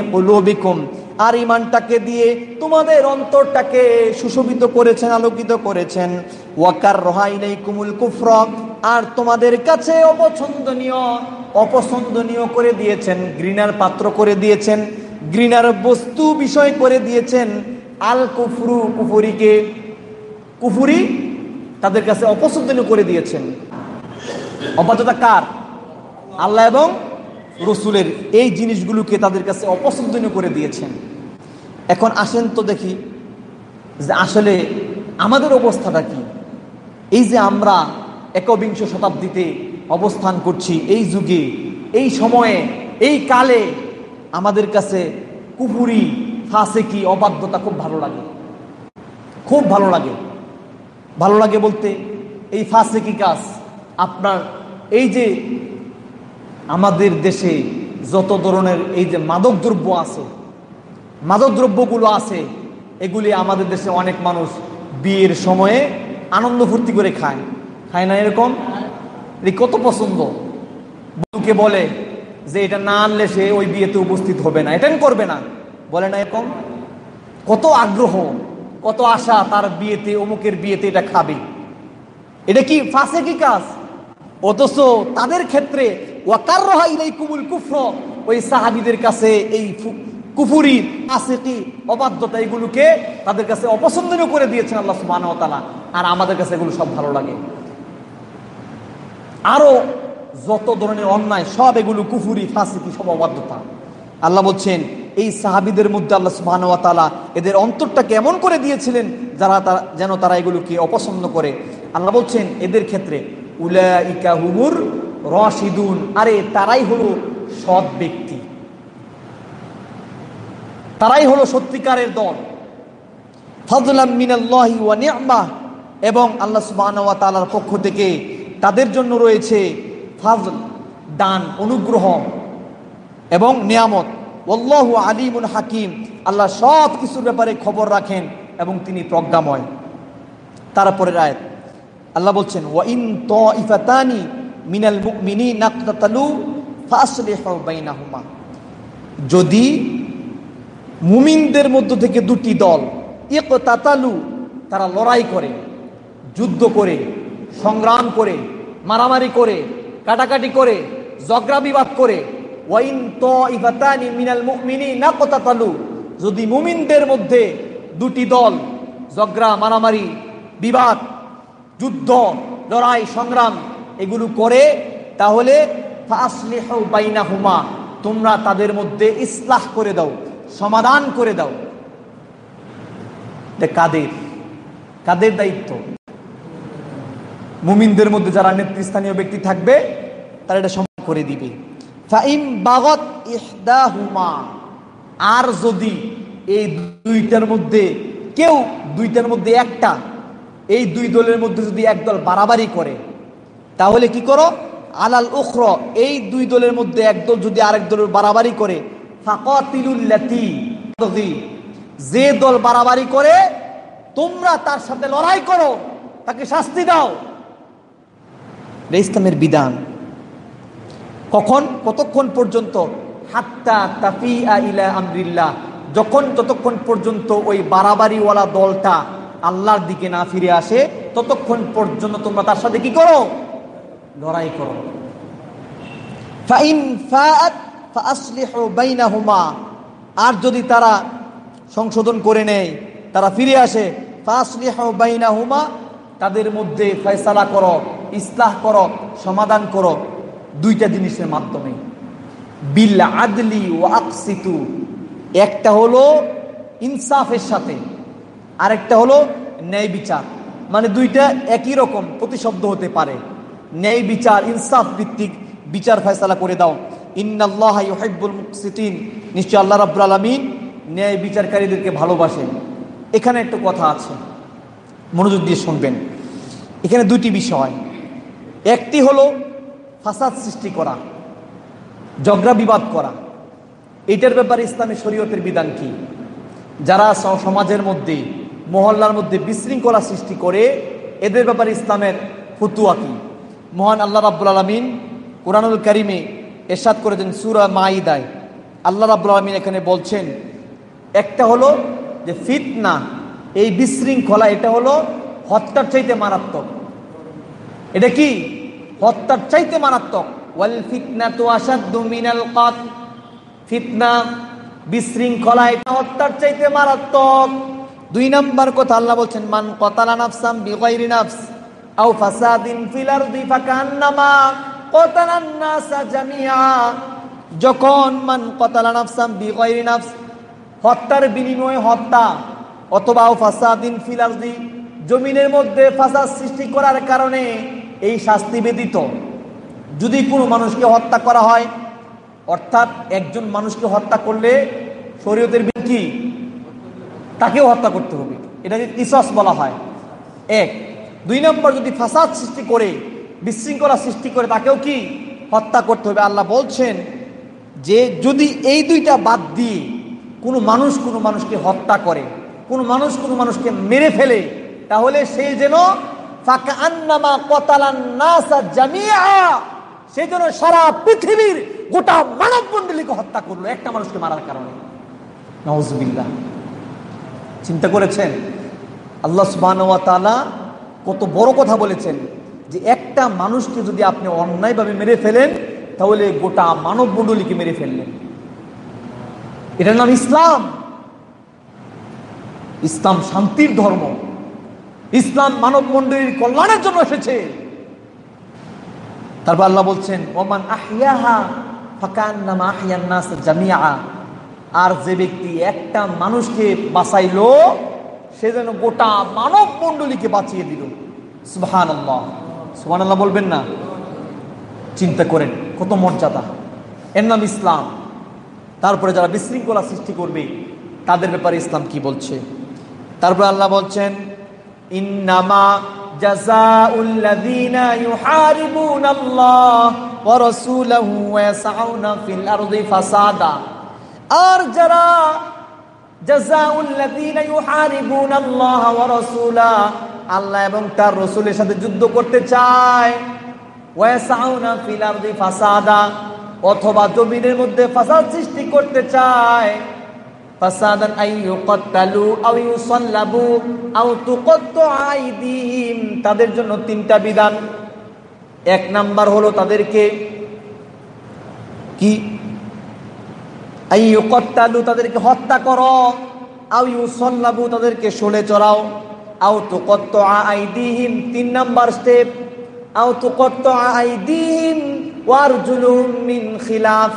Speaker 2: আর ইমানটাকে দিয়ে তোমাদের অন্তরটাকে সুশোভিত করেছেন, আলোকিত করেছেন। ওয়াকার রহাইলাই কুমুল কুফর, আর তোমাদের কাছে অপছন্দনীয় অপছন্দনীয় করে দিয়েছেন গ্রিনার পাত্র করে দিয়েছেন গ্রিনার বস্তু বিষয় করে দিয়েছেন। আল কুফরু, কুফুরিকে, কুফুরি তাদের কাছে অপছন্দনীয় করে দিয়েছেন। অবাধ্যতা কার? আল্লাহ এবং রসুলের এই জিনিসগুলোকে তাদের কাছে অপছন্দনীয় করে দিয়েছেন। এখন আসেন তো দেখি যে আসলে আমাদের অবস্থাটা কি? এই যে আমরা একবিংশ শতাব্দীতে অবস্থান করছি, এই যুগে, এই সময়ে, এই কালে আমাদের কাছে কুপুরি ফাঁসেকি, অবাধ্যতা খুব ভালো লাগে। খুব ভালো লাগে। ভালো লাগে বলতে এই ফাঁসেকি কাজ, আপনার এই যে আমাদের দেশে যত ধরনের এই যে মাদক দ্রব্য আছে, মাদক দ্রব্যগুলো আছে, এগুলি আমাদের দেশে অনেক মানুষ বিয়ের সময়ে আনন্দ ফুর্তি করে খায়। খায় না এরকম? কত পছন্দ? বউকে বলে যে এটা না আনলে সে ওই বিয়েতে উপস্থিত হবে না। এটাই করবে না। বলে না এরকম? কত আগ্রহ, কত আশা তার বিয়েতে, অমুকের বিয়েতে এটা খাবে। এটা কি ফাঁসে কি কাজ? অথচ তাদের ক্ষেত্রে ওয়াকার রহাই কুমুল কুফর, ওই সাহাবিদের কাছে এই কুফুরি আসেকি অবাধ্যতা এগুলোকে তাদের কাছে অপছন্দনীয় করে দিয়েছেন আল্লাহ সুবাহ আর আমাদের কাছে এগুলো সব ভালো লাগে। আরও যত ধরনের অন্যায়, সব এগুলো কুফুরি, ফাঁসিকি, সব অবাধ্যতা। আল্লাহ বলছেন, এই সাহাবিদের মধ্যে আল্লাহ সুবাহানুয়াতালা এদের অন্তরটাকে এমন করে দিয়েছিলেন, যারা তারা, যেন তারা এগুলোকে অপছন্দ করে। আল্লাহ বলছেন, এদের ক্ষেত্রে উলা ইকা হুমুর রশিদুন, আরে তারাই হলো সৎ ব্যক্তি। তারাই হলো সত্যিকারের দল। মিনাল্লাহি ওয়া এবং আল্লাহ সুবহানাহু ওয়া পক্ষ থেকে তাদের জন্য রয়েছে ফাজল, দান, অনুগ্রহ এবং নিয়ামত। ওল্লাহু আলিমুল হাকিম, আল্লাহ সব কিছুর ব্যাপারে খবর রাখেন এবং তিনি প্রজ্ঞাময়। তারপরে রায় আল্লাহ বলছেন, ওয়া ইন ইফাতানি মিনাল মুমিনি নাকতাতালু ফাসলিহু বাইনাহুমা। যদি মুমিনদের মধ্য থেকে দুটি দল ইকতাতালু, তারা লড়াই করে, যুদ্ধ করে, সংগ্রাম করে, মারামারি করে, কাটাকাটি করে জগরা বিবাদ করে, ওয়াইন ত ইফাতানি মিনাল মুমিনি নাকতাতালু, যদি মুমিনদের মধ্যে দুটি দল জগরা মারামারি, বিবাদ, যুদ্ধ, লড়াই, সংগ্রাম এগুলো করে, তাহলে তোমরা তাদের মধ্যে ইসলাহ করে দাও, সমাধান করে দাও। কাদের? কাদের দায়িত্ব? মুমিনদের মধ্যে যারা নেতৃস্থানীয় ব্যক্তি থাকবে, তারা এটা সমাধান করে দিবে। আর যদি এই দুইটার মধ্যে, কেউ দুইটার মধ্যে একটা, এই দুই দলের মধ্যে যদি একদল বাড়াবাড়ি করে তাহলে কি করো? আলাল উখর, এই দুই দলের মধ্যে একদল যদি আরেক দলের বাড়াবাড়ি করে যে দল বাড়াবাড়ি করে, তোমরা তার সাথে লড়াই করো, তাকে শাস্তি দাও। ইসলামের বিধান। কখন? কতক্ষণ পর্যন্ত? হাত্তা তাফিয়া ইলা আমরিল্লাহ। যখন ততক্ষণ পর্যন্ত ওই বাড়াবাড়িওয়ালা দলটা আল্লাহর দিকে না ফিরে আসে, ততক্ষণ পর্যন্ত তোমরা তার সাথে কি করো? লড়াই করো। আর যদি তারা সংশোধন করে নেয়, তারা ফিরে আসে তাদের মধ্যে ফয়সালা করো, ইসলাহ করো, সমাধান করো, দুইটা জিনিসের মাধ্যমে। বিল আদলি ও আকসিতু। একটা হলো ইনসাফের সাথে, আরেকটা হলো ন্যায় বিচার। মানে দুইটা একই রকম প্রতিশব্দ হতে পারে। ন্যায় বিচার, ইনসাফ ভিত্তিক বিচার ফয়সালা করে দাও। ইন্নাল্লাহ ইউহিব্বুল নিশ্চয় আল্লাহ রাব্বুল আলামিন ন্যায় বিচারকারীদেরকে ভালোবাসেন। এখানে একটা কথা আছে। মনোযোগ দিয়ে শুনবেন। এখানে দুটি বিষয়। একটি হলো ফাসাদ সৃষ্টি করা, ঝগড়া বিবাদ করা। এটার ব্যাপারে ইসলামী শরীয়তের বিধান কি? যারা সমাজের মধ্যে, মহল্লার মধ্যে বিশৃঙ্খলা সৃষ্টি করে, এদের ব্যাপারে ইসলামের ফতুয়া কি? মহান আল্লাহ রাব্বুল আলমিন কোরআনুল করিমে এরশাদ করেছেন সুরা মাইদায় আল্লাহ রাব্বুল আলমিন এখানে বলছেন, একটা হলো যে ফিতনা, এই বিশৃঙ্খলা, এটা হলো হত্যার চাইতে মারাত্মক। এটা কি? হত্যার চাইতে মারাত্মক। ওয়াল ফিতনা তো কাত। ফিতনা, বিশৃঙ্খলা, এটা হত্যার চাইতে মারাত্মক। দুই নাম্বার কথা আল্লাহ বলছেন, মান কতালা নাফসাম বিগাইরি নাফস। আও ফাসাদিন ফিল আরদি ফাকান্নামা কতালান নাসা জামিআ। যখন মান কতালা নাফসাম বিগাইরি নাফস, হত্যার বিনিময়ে হত্যা, অথবা আও ফাসাদিন ফিল আরদি, জমিনের মধ্যে ফাসাদ সৃষ্টি করার কারণে এই শাস্তি ব্যতীত। যদি কোনো মানুষকে হত্যা করা হয়, অর্থাৎ একজন মানুষকে হত্যা করলে শরীয়তের কি? তাকেও হত্যা করতে হবে। এটাকে কিসস বলা হয়। এক দুই নম্বর যদি ফাসাদ সৃষ্টি করে, বিশৃঙ্খলা সৃষ্টি করে, তাকেও কি হত্যা করতে হবে? আল্লাহ বলছেন যে যদি এই দুইটা বাদ দিয়ে কোনো মানুষ কোনো মানুষকে হত্যা করে, কোনো মানুষ কোনো মানুষকে মেরে ফেলে, তাহলে সে যেন সে যেন সারা পৃথিবীর গোটা হত্যা করল, একটা মানুষকে মারার কারণে। চিন্তা করেছেন? আল্লাহ কত বড় কথা বলেছেন যে একটা মানুষকে যদি আপনি অন্যায়ভাবে মেরে ফেলেন, তাহলে গোটা মানব মণ্ডলীকে মেরে ফেললেন। এটার নাম ইসলাম। ইসলাম শান্তির ধর্ম। ইসলাম মানব মণ্ডলীর কল্যাণের জন্য এসেছে। তারপর আল্লাহ বলছেন, ওমান আহিয়াহা জামিয়া আর যে ব্যক্তি একটা মানুষকে বাঁচাইলো সে যেন গোটা মানব মণ্ডলীকে বাঁচিয়ে দিল। সুহান আল্লাহ সুবহান আল্লাহ বলবেন না? চিন্তা করেন, কত মর্যাদা। এর নাম ইসলাম। তারপরে যারা বিশৃঙ্খলা সৃষ্টি করবে, তাদের ব্যাপারে ইসলাম কি বলছে? তারপরে আল্লাহ বলছেন, ইন্নামা আর যারা আল্লাহ এবং তার রাসূলের সাথে যুদ্ধ করতে চায়। ফাসাদা, অথবা জমিনের মধ্যে ফাসাদ সৃষ্টি করতে চায়। তাদের জন্য তিনটা বিধান। এক নাম্বার হলো তাদেরকে কি তাদেরকে হত্যা করো। আও ইউসাল্লাবু, তাদেরকে শোলে চড়াও। আও তুকাত্তু আইদিহিম, তিন নাম্বার স্টেপ। আও তুকাত্তু আইদিহিম ওয়ারজুলুহুম মিন খিলাফ,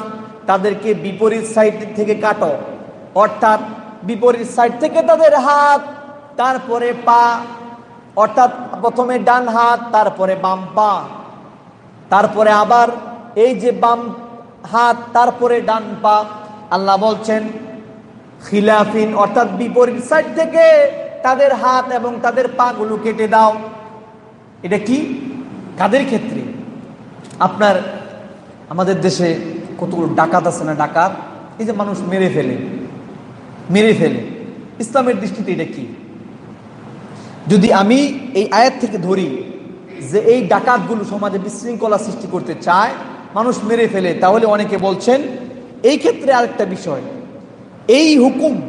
Speaker 2: তাদেরকে বিপরীত সাইড থেকে কাটো। অর্থাৎ বিপরীত সাইড থেকে তাদের হাত, তারপরে পা, অর্থাৎ প্রথমে ডান হাত, তারপরে বাম পা। তারপরে আবার এই যে বাম হাত, তারপরে ডান পা। আল্লাহ বলছেন, খিলাফিন অর্থাৎ বিপরীত সাইড থেকে তাদের হাত এবং তাদের পাগুলো কেটে দাও। এটা কি? কাদের ক্ষেত্রে? আপনার, আমাদের দেশে কতগুলো ডাকাত আছে না ডাকাত? এই যে মানুষ মেরে ফেলে মেরে ফেলে। ইসলামের দৃষ্টিতে এটা কি? যদি আমি এই আয়াত থেকে ধরি যে এই ডাকাতগুলো সমাজে বিশৃঙ্খলা সৃষ্টি করতে চায়, মানুষ মেরে ফেলে, তাহলে অনেকে বলছেন এই ক্ষেত্রে আরেকটা বিষয়, এই হুকুম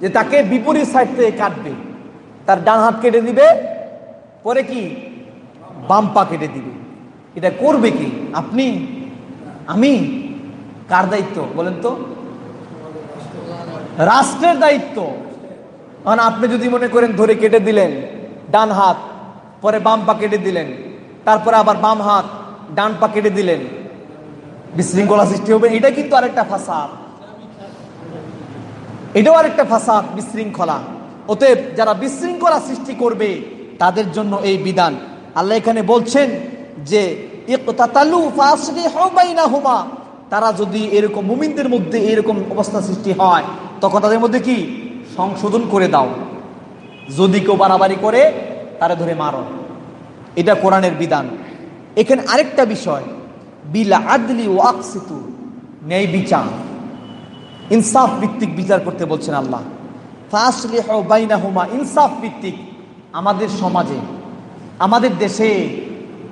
Speaker 2: যে তাকে বিপরীত সাইড থেকে কাটবে, তার ডান হাত কেটে দিবে, পরে কি? বাম পা কেটে দিবে। এটা করবে কি? আপনি? আমি? কার দায়িত্ব? বলেন তো। রাষ্ট্রের দায়িত্ব। কারণ আপনি যদি মনে করেন ধরে কেটে দিলেন, ডান হাত, পরে বাম পা কেটে দিলেন, তারপরে আবার বাম হাত, ডান পা কেটে দিলেন বিশৃঙ্খলা সৃষ্টি হবে। এটা কিন্তু আরেকটা ফাসাদ। এটাও আরেকটা ফাসাদ, বিশৃঙ্খলা। অতএব যারা বিশৃঙ্খলা সৃষ্টি করবে, তাদের জন্য এই বিধান। আল্লাহ এখানে বলছেন যে তারা যদি এরকম মুমিনদের মধ্যে এরকম অবস্থা সৃষ্টি হয়, তখন তাদের মধ্যে কি? সংশোধন করে দাও। যদি কেউ বাড়াবাড়ি করে, তারা ধরে মারো। এটা কোরআনের বিধান। এখানে আরেকটা বিষয়। বিলা আদলি ও আকসিতু, ন্যায় বিচার। ইনসাফ ভিত্তিক বিচার করতে বলছেন আল্লাহ। ফাসলি বাইনা হুমা ইনসাফ ভিত্তিক আমাদের সমাজে, আমাদের দেশে,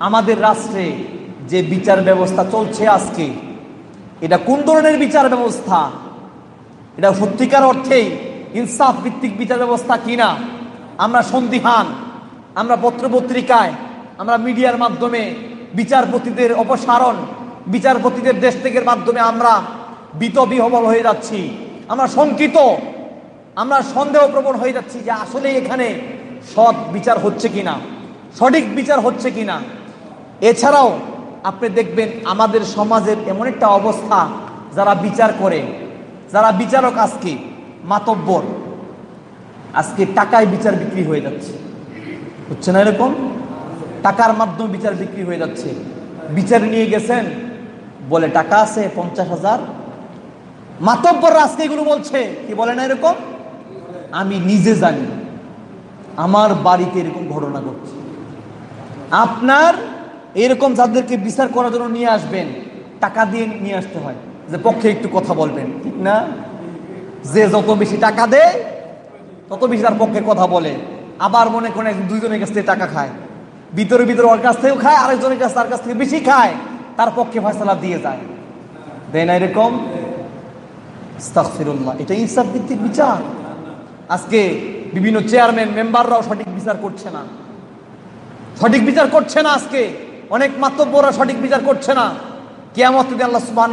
Speaker 2: আমাদের রাষ্ট্রে যে বিচার ব্যবস্থা চলছে আজকে, এটা কোন ধরনের বিচার ব্যবস্থা? এটা সত্যিকার অর্থেই ইনসাফ ভিত্তিক বিচার ব্যবস্থা কিনা? আমরা সন্দিহান, আমরা পত্রপত্রিকায়, আমরা মিডিয়ার মাধ্যমে বিচারপতিদের অপসারণ, বিচারপতিদের দেশ থেকে মাধ্যমে আমরা বিত বিহবল হয়ে যাচ্ছি। আমরা শঙ্কিত, আমরা সন্দেহপ্রবণ হয়ে যাচ্ছি যে আসলে এখানে সৎ বিচার হচ্ছে কিনা, সঠিক বিচার হচ্ছে কিনা। এছাড়াও আপনি দেখবেন আমাদের সমাজের এমন একটা অবস্থা, যারা বিচার করে, যারা বিচারক আজকে মাতব্বর, আজকে টাকায় বিচার বিক্রি হয়ে যাচ্ছে। হচ্ছে না এরকম? টাকার মাধ্যমে বিচার বিক্রি হয়ে যাচ্ছে। বিচার নিয়ে গেছেন, বলে টাকা আছে পঞ্চাশ হাজার। মাতব্বর আজকে এগুলো বলছে, কি বলে না এরকম? আমি নিজে জানি, আমার বাড়িতে এরকম ঘটনা ঘটছে। আপনার এরকম যাদেরকে বিচার করার জন্য নিয়ে আসবেন, টাকা দিয়ে নিয়ে আসতে হয়। যে পক্ষে একটু কথা বলবেন, ঠিক না? যে যত বেশি টাকা দেয়, তত বেশি তার পক্ষে কথা বলে। আবার মনে করেন দুইজনের কাছ থেকে টাকা খায়। ভিতরে ভিতরে ওর কাছ থেকেও খায়, আরেকজনের কাছ তার কাছ থেকে বেশি খায়, তার পক্ষে ফয়সলা দিয়ে যায়। দেয় না এরকম? এটা ইনসাফ ভিত্তিক বিচার। আজকে বিভিন্ন চেয়ারম্যান মেম্বাররাও সঠিক বিচার করছে না। সঠিক বিচার করছে না আজকে। অনেক মাতব্বরা সঠিক বিচার করছে না। কেমন আল্লাহ সুবাহ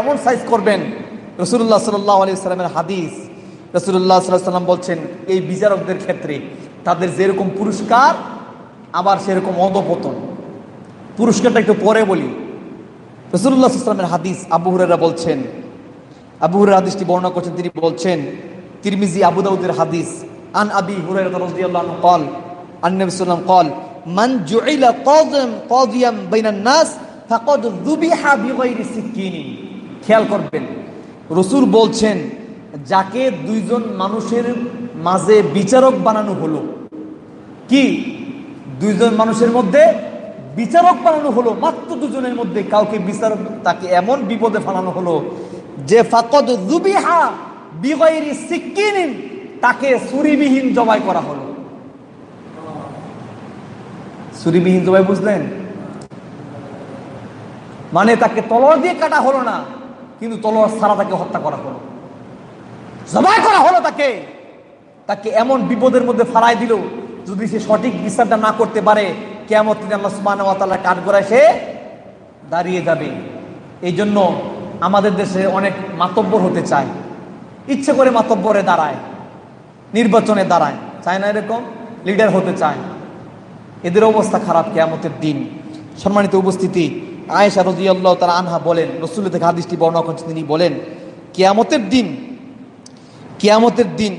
Speaker 2: এমন সাইজ করবেন রসুল্লাহ সাল্লাহ আলি সাল্লামের হাদিস রসুল্লাহ সাল্লাহ সাল্লাম বলছেন, এই বিচারকদের ক্ষেত্রে তাদের যেরকম পুরস্কার আবার সেরকম অধপতন। পুরস্কারটা একটু পরে বলি। রসুল্লাহ ইসলামের হাদিস আবু হুরেরা বলছেন, আবু হুরের হাদিসটি বর্ণনা করছেন, তিনি বলছেন, তিরমিজি আবু দাউদের হাদিস, আন আবি হুরেরা রাদিয়াল্লাহু কল আন্নবী কল, মান জুইলা কাযিম কাযিয়াম বাইনান নাস ফাকাদ যুবিহা বিগাইরি সিকিন খেয়াল করবেন, রসুল বলছেন, যাকে দুইজন মানুষের মাঝে বিচারক বানানো হলো, কি দুইজন মানুষের মধ্যে বিচারক বানানো হলো, মাত্র দুজনের মধ্যে কাউকে বিচারক, তাকে এমন বিপদে ফালানো হলো যে তাকে সুরিবিহীন জবাই করা হলো। সুরিবিহীন জবাই বুঝলেন? মানে তাকে তলোয়ার দিয়ে কাটা হলো না, কিন্তু তলোয়ার ছাড়া তাকে হত্যা করা হলো। জবাই করা হলো তাকে। তাকে এমন বিপদের মধ্যে ফালাই দিল যদি সে সঠিক বিচারটা না করতে পারে কেমন তিনি আল্লাহ সুমান কাঠ গড়ায় সে দাঁড়িয়ে যাবে। এই জন্য আমাদের দেশে অনেক মাতব্বর হতে চায়। ইচ্ছে করে মাতব্বরে দাঁড়ায়, নির্বাচনে দাঁড়ায়। চায় না এরকম? লিডার হতে চায়। এদের অবস্থা খারাপ কেয়ামতের দিন। সম্মানিত উপস্থিতি, আয়েশা রজিয়াল্লাহ তারা আনহা বলেন রসুল থেকে হাদিসটি বর্ণনা করছেন তিনি বলেন, কেয়ামতের দিন কেয়ামতের দিন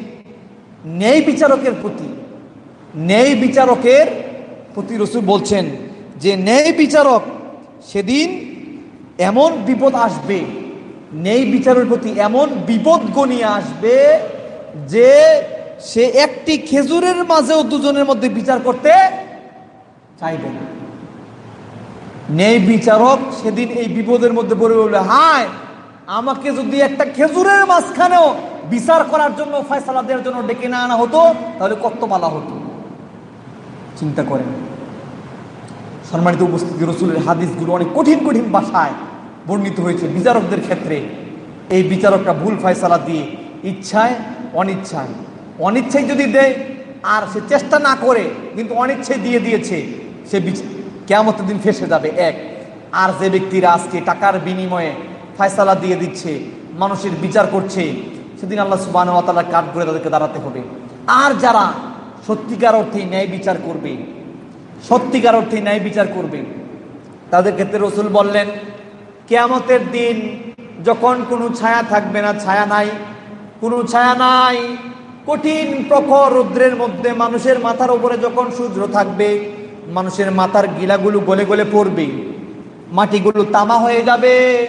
Speaker 2: ন্যায় বিচারকের প্রতি ন্যায় বিচারকের প্রতি রসুল বলছেন যে ন্যায় বিচারক সেদিন এমন বিপদ আসবে, ন্যায় বিচারের প্রতি এমন বিপদ গনিয়ে আসবে যে সে একটি খেজুরের মাঝেও দুজনের মধ্যে বিচার করতে চাইবে না। ন্যায় বিচারক সেদিন এই বিপদের মধ্যে পড়ে বলবে, হায়, আমাকে যদি একটা খেজুরের মাঝখানেও বিচার করার জন্য ফয়সালা দেওয়ার জন্য ডেকে না আনা হতো, তাহলে কত বালা হতো? চিন্তা করেন। সম্মানিত উপস্থিতি, রসুলের হাদিসগুলো অনেক কঠিন কঠিন ভাষায় বর্ণিত হয়েছে বিচারকদের ক্ষেত্রে। এই বিচারকরা ভুল ফয়সালা দিয়ে ইচ্ছায় অনিচ্ছায়। অনিচ্ছায় যদি দেয়, আর সে চেষ্টা না করে, কিন্তু অনিচ্ছায় দিয়ে দিয়েছে, সে কেমতের দিন ফেসে যাবে, এক। আর যে ব্যক্তিরা আজকে টাকার বিনিময়ে ফয়সালা দিয়ে দিচ্ছে, মানুষের বিচার করছে, সেদিন আল্লাহ সুবাহ কাঠ করে তাদেরকে দাঁড়াতে হবে। আর যারা সত্যিকার অর্থে ন্যায় বিচার করবে। সত্যিকার অর্থে ন্যায় বিচার করবে। তাদের ক্ষেত্রে রসুল বললেন, কেয়ামতের দিন যখন কোনো ছায়া থাকবে না, ছায়া নাই। কোনো ছায়া নাই। কঠিন প্রখর রৌদ্রের মধ্যে মানুষের মাথার উপরে যখন সূর্য থাকবে, মানুষের মাথার গিলাগুলো গলে গলে পড়বে। মাটিগুলো তামা হয়ে যাবে।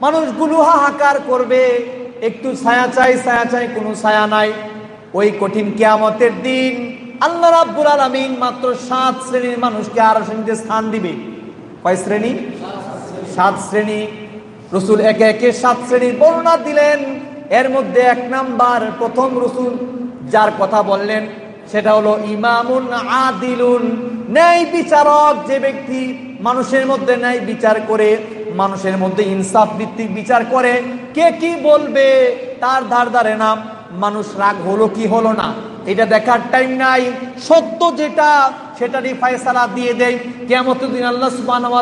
Speaker 2: মানুষগুলো হাহাকার করবে। একটু ছায়া চাই ছায়া চাই, কোনো ছায়া নাই। ওই কঠিন কেয়ামতের দিন আল্লাহ রাব্বুল আলামিন মাত্র সাত শ্রেণির মানুষকে আরও শ্রেণীতে স্থান দিবে। কয় শ্রেণি? সাত শ্রেণি। রসুল একে একে সাত শ্রেণির বর্ণনা দিলেন। এর মধ্যে এক নাম্বার প্রথম রসুল যার কথা বললেন, সেটা হলো ইমামুন আদিলুন। ন্যায় বিচারক যে ব্যক্তি মানুষের মধ্যে ন্যায় বিচার করে, মানুষের মধ্যে ইনসাফ ভিত্তিক বিচার করে, কে কি বলবে তার ধার ধারে নাম মানুষ রাগ হলো কি হলো না? এটা দেখার টাইম নাই। সত্য যেটা, সেটারই ফায়সালা দিয়ে দেয়। কেমত দিন আল্লাহ সুবহানাহু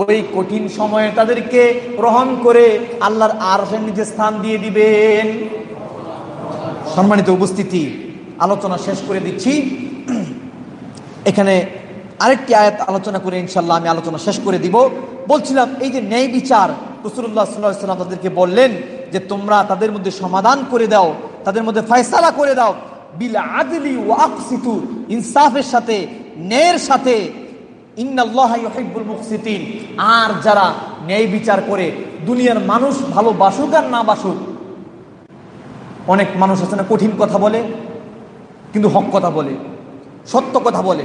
Speaker 2: ওই কঠিন সময়ে তাদেরকে রহম করে আল্লাহর আরশের নিচে স্থান দিয়ে দিবেন। সম্মানিত উপস্থিতি, আলোচনা শেষ করে দিচ্ছি। এখানে আরেকটি আয়াত আলোচনা করে ইনশাল্লাহ আমি আলোচনা শেষ করে দিব। বলছিলাম, এই যে ন্যায় বিচার রসুল্লাহ সাল্লাহ সাল্লাম তাদেরকে বললেন যে তোমরা তাদের মধ্যে সমাধান করে দাও। তাদের মধ্যে ফয়সালা করে দাও। বিল আদলি ওয়াকসিতু ইনসাফের সাথে, ন্যায়ের সাথে। আর যারা ন্যায় বিচার করে, দুনিয়ার মানুষ ভালোবাসুক আর না বাসুক। অনেক মানুষ আছে না, কঠিন কথা বলে, কিন্তু হক কথা বলে, সত্য কথা বলে।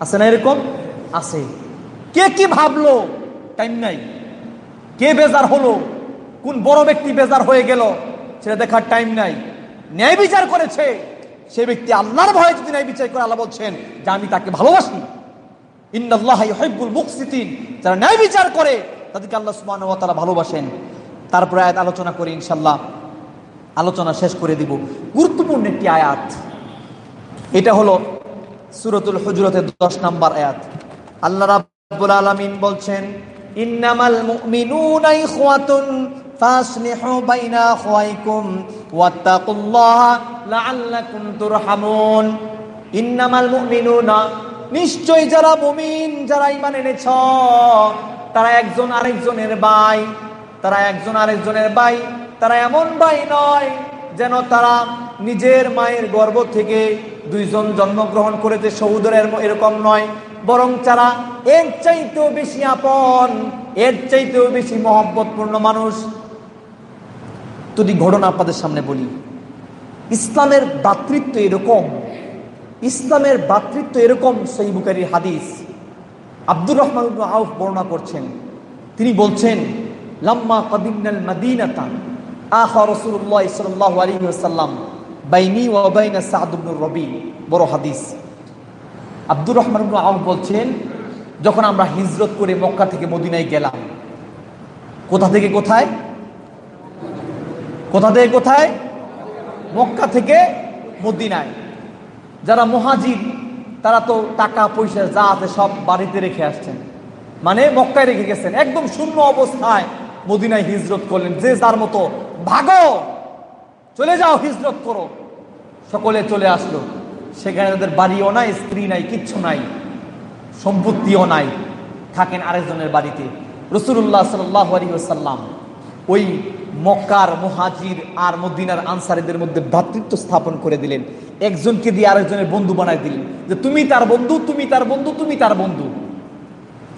Speaker 2: আছে না এরকম? আছে। কে কি ভাবলো? টাইম নাই। কে বেজার হলো? কোন বড় ব্যক্তি বেজার হয়ে গেল? সেটা দেখার টাইম নাই। ন্যায় বিচার করেছে। সে ব্যক্তি আল্লাহর ভয়ে যদি ন্যায় বিচার করে, আল্লাহ বলছেন যে আমি তাকে ভালোবাসি। ইন্নাল্লাহ ইউহিব্বুল মুকসিতিন যারা ন্যায় বিচার করে, তাদেরকে আল্লাহ ওয়া তাআলা ভালোবাসেন। তারপরে আয়াত আলোচনা করি ইনশাল্লাহ আলোচনা শেষ করে দিব। গুরুত্বপূর্ণ একটি আয়াত। এটা হলো সুরতুল হজরতের দশ নম্বর আয়াত। আল্লাহ রাব্বুল আলামিন বলছেন, ইন্নামাল মুমিনুনা ইখওয়াতুন ফাসলিহু বাইনা আখওয়াইকুম ওয়াত্তাকুল্লাহা লাআল্লাকুম তুরহামুন। ইন্নামাল মুমিনুনা নিশ্চয় যারা মুমিন, যারা ঈমান এনেছ, তারা একজন আরেকজনের ভাই, তারা একজন আরেকজনের ভাই, তারা এমন ভাই নয় যেন তারা নিজের মায়ের গর্ভ থেকে দুইজন জন্মগ্রহণ করেছে সৌদরের এরকম নয়। বরং তারা এর চাইতেও বেশি আপন, এর চাইতেও বেশি মহব্বতপূর্ণ মানুষ। যদি ঘটনা আপনাদের সামনে বলি। ইসলামের দাতৃত্ব এরকম, ইসলামের দাতৃত্ব এরকম সেই বুকারির হাদিস। আব্দুর রহমান আউফ বর্ণনা করছেন। তিনি বলছেন, লাম্মা কদিনাল মাদিনাতা, আখা রসুল্লাহ সাল্লাহ আলী সাল্লাম বাইনি ও বাইনা সাদুবনুর রবি। বড় হাদিস। আব্দুর রহমান আউফ বলছেন, যখন আমরা হিজরত করে মক্কা থেকে মদিনায় গেলাম, কোথা থেকে কোথায়? কোথা থেকে কোথায়? মক্কা থেকে মদিনায়। যারা মহাজির তারা তো টাকা, পয়সা, যা আছে সব বাড়িতে রেখে আসছেন। মানে মক্কায় রেখে গেছেন। একদম শূন্য অবস্থায় মদিনায় হিজরত করলেন। যে যার মতো, ভাগো! চলে যাও, হিজরত করো। সকলে চলে আসলো। সেখানে তাদের বাড়িও নাই, স্ত্রী নাই, কিচ্ছু নাই, সম্পত্তিও নাই। থাকেন আরেকজনের বাড়িতে। রসুল্লাহ সাল্লাহ আলী ওই মক্কার মুহাজির আর মদিনার আনসারিদের মধ্যে ভ্রাতৃত্ব স্থাপন করে দিলেন। একজনকে দিয়ে আরেকজনের বন্ধু বানাই দিলেন। যে তুমি তার বন্ধু, তুমি তার বন্ধু, তুমি তার বন্ধু।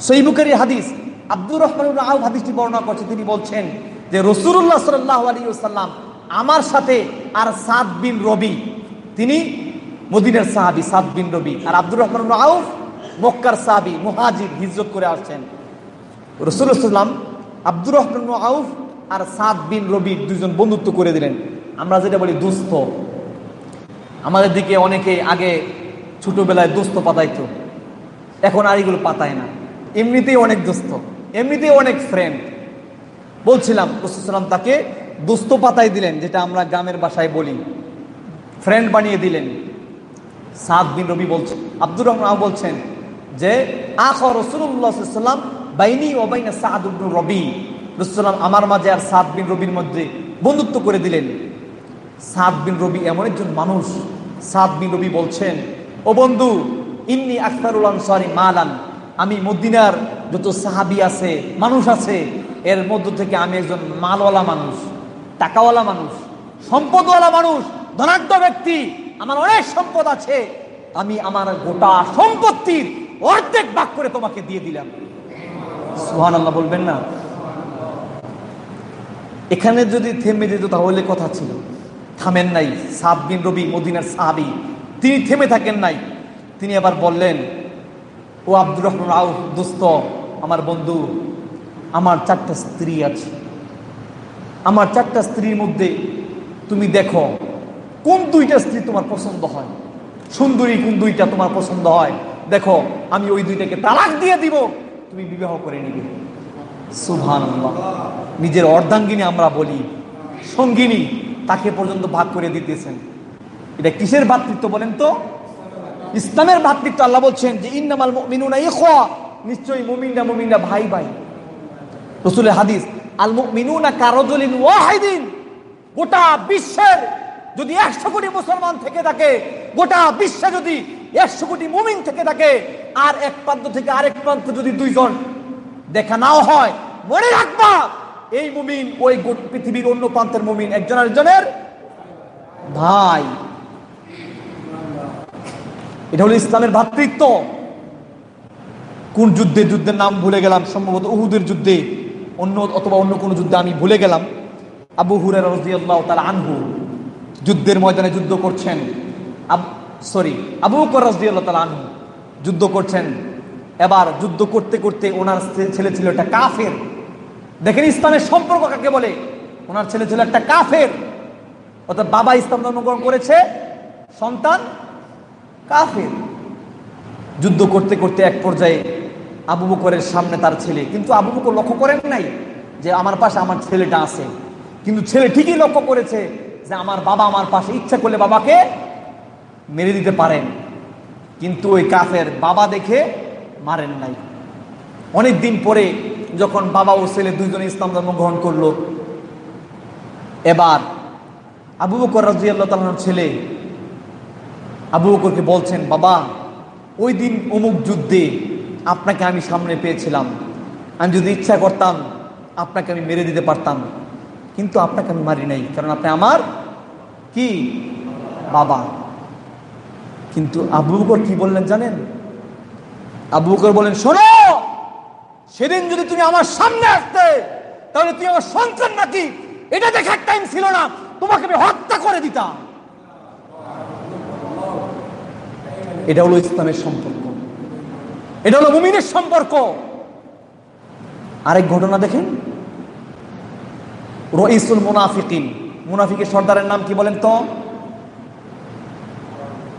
Speaker 2: সৈবুকারী হাদিস, আব্দুর রহমান আউ হাদিসটি বর্ণনা করছে। তিনি বলছেন যে রসুল্লাহ সাল্লাহ আলী সাল্লাম আমার সাথে আর সাদ বিন রবি, তিনি মদিনার সাহাবি সাদ বিন রবি। আর আব্দুর রহমান আউফ মক্কার সাহাবি, মুহাজির হিজরত করে আসছেন। রসুল্লাহাম আব্দুর রহমান আউফ আর সাদ বিন রবি দুজন বন্ধুত্ব করে দিলেন। আমরা যেটা বলি দুস্থ। আমাদের দিকে অনেকে আগে ছোটবেলায় দুস্থ পাতাইতো। এখন আর এগুলো পাতায় না। এমনিতেই অনেক দুস্থ। এমনিতেই অনেক ফ্রেন্ড বলছিলাম রসুলাম তাকে দুস্থ পাতাই দিলেন, যেটা আমরা গ্রামের বাসায় বলি। ফ্রেন্ড বানিয়ে দিলেন। সাদ বিন রবি বলছেন আব্দুর রহমান বলছেন যে, আখ রসুল্লাহাম বাইনি ও বাইনা সাদ রবি। রসুলাম আমার মাঝে আর সাত বিন রবির মধ্যে বন্ধুত্ব করে দিলেন। সাত বিন রবি এমন একজন মানুষ। সাত বিন রবি বলছেন, ও বন্ধু, ইন্নি আখতারুল আনসারি মালান। আমি মদিনার যত সাহাবি আছে, মানুষ আছে, এর মধ্য থেকে আমি একজন মালওয়ালা মানুষ, টাকাওয়ালা মানুষ, সম্পদওয়ালা মানুষ, ধনাঢ্য ব্যক্তি। আমার অনেক সম্পদ আছে। আমি আমার গোটা সম্পত্তির অর্ধেক ভাগ করে তোমাকে দিয়ে দিলাম। সুহান আল্লাহ বলবেন না? এখানে যদি থেমে যেত তাহলে কথা ছিল। থামেন নাই সাববিন রবি, মদিনার সাহাবি। তিনি থেমে থাকেন নাই। তিনি আবার বললেন, ও আব্দুর রহমান রাউ দোস্ত, আমার বন্ধু, আমার চারটা স্ত্রী আছে। আমার চারটা স্ত্রীর মধ্যে তুমি দেখো, কোন দুইটা স্ত্রী তোমার পছন্দ হয়? সুন্দরী কোন দুইটা তোমার পছন্দ হয়? দেখো, আমি ওই দুইটাকে তালাক দিয়ে দিব, তুমি বিবাহ করে নিবে। সুভান নিজের অর্ধাঙ্গিনী আমরা বলি, সঙ্গিনী, তাকে পর্যন্ত ভাগ করে দিতেছেন এটা কিসের ভাতৃত্ব বলেন তো? ইসলামের ভাতৃত্ব, আল্লাহ বলছেন যে, ইন্নামাল মিনুনা ইখওয়া। নিশ্চয়ই মুমিনরা মুমিনরা ভাই ভাই। রসুলের হাদিস, আল মিনুনা কারজলিন ওয়াহিদিন। গোটা বিশ্বের যদি একশো কোটি মুসলমান থেকে থাকে, গোটা বিশ্বে যদি একশো কোটি মুমিন থেকে থাকে, আর এক প্রান্ত থেকে আরেক প্রান্ত যদি দুইজন দেখা নাও হয়, মনে রাখবা এই মুমিন ওই পৃথিবীর অন্য প্রান্তের মুমিন, একজন আরেকজনের ভাই। এটা হলো ইসলামের ভ্রাতৃত্ব কোন যুদ্ধে যুদ্ধের নাম ভুলে গেলাম, সম্ভবত উহুদের যুদ্ধে, অন্য অথবা অন্য কোনো যুদ্ধে আমি ভুলে গেলাম। আবু হুরের তাআলা আনহু যুদ্ধের ময়দানে যুদ্ধ করছেন। সরি, আবু বকর রাদিয়াল্লাহু তাআলা আনহু যুদ্ধ করছেন। এবার যুদ্ধ করতে করতে ওনার ছেলে ছিল একটা কাফের। দেখেন ইসলামের সম্পর্ক কাকে বলে? ওনার ছেলে ছিল একটা কাফের। অর্থাৎ বাবা ইসলাম ধর্মগ্রহণ করেছে, সন্তান কাফের। যুদ্ধ করতে করতে এক পর্যায়ে আবু বকরের সামনে তার ছেলে। কিন্তু আবু বকর লক্ষ্য করেন নাই যে আমার পাশে আমার ছেলেটা আছে। কিন্তু ছেলে ঠিকই লক্ষ্য করেছে যে আমার বাবা আমার পাশে ইচ্ছা করলে বাবাকে মেরে দিতে পারেন। কিন্তু ওই কাফের বাবা দেখে মারেন নাই। অনেক দিন পরে যখন বাবা ও ছেলে দুইজনে ইসলাম ধর্ম গ্রহণ করল, এবার আবু বকর রাজিয়াল্লাহ ছেলে আবু বকরকে বলছেন, বাবা, ওই দিন অমুক যুদ্ধে আপনাকে আমি সামনে পেয়েছিলাম। আমি যদি ইচ্ছা করতাম, আপনাকে আমি মেরে দিতে পারতাম। কিন্তু আপনাকে আমি মারি নাই, কারণ আপনি আমার কি? বাবা। কিন্তু আবু বকর কি বললেন জানেন? আবু বকর বলেন শোনো! সেদিন যদি তুমি আমার সামনে আসতে, তাহলে তুমি আমার সন্তান নাকি? এটা দেখার টাইম ছিল না, তোমাকে আমি হত্যা করে দিতাম। এটা হলো ইসলামের সম্পর্ক। এটা হলো মুমিনের সম্পর্ক। আরেক ঘটনা দেখেন। রইসুল মুনাফিকিন। মুনাফিকের সর্দারের নাম কি বলেন তো?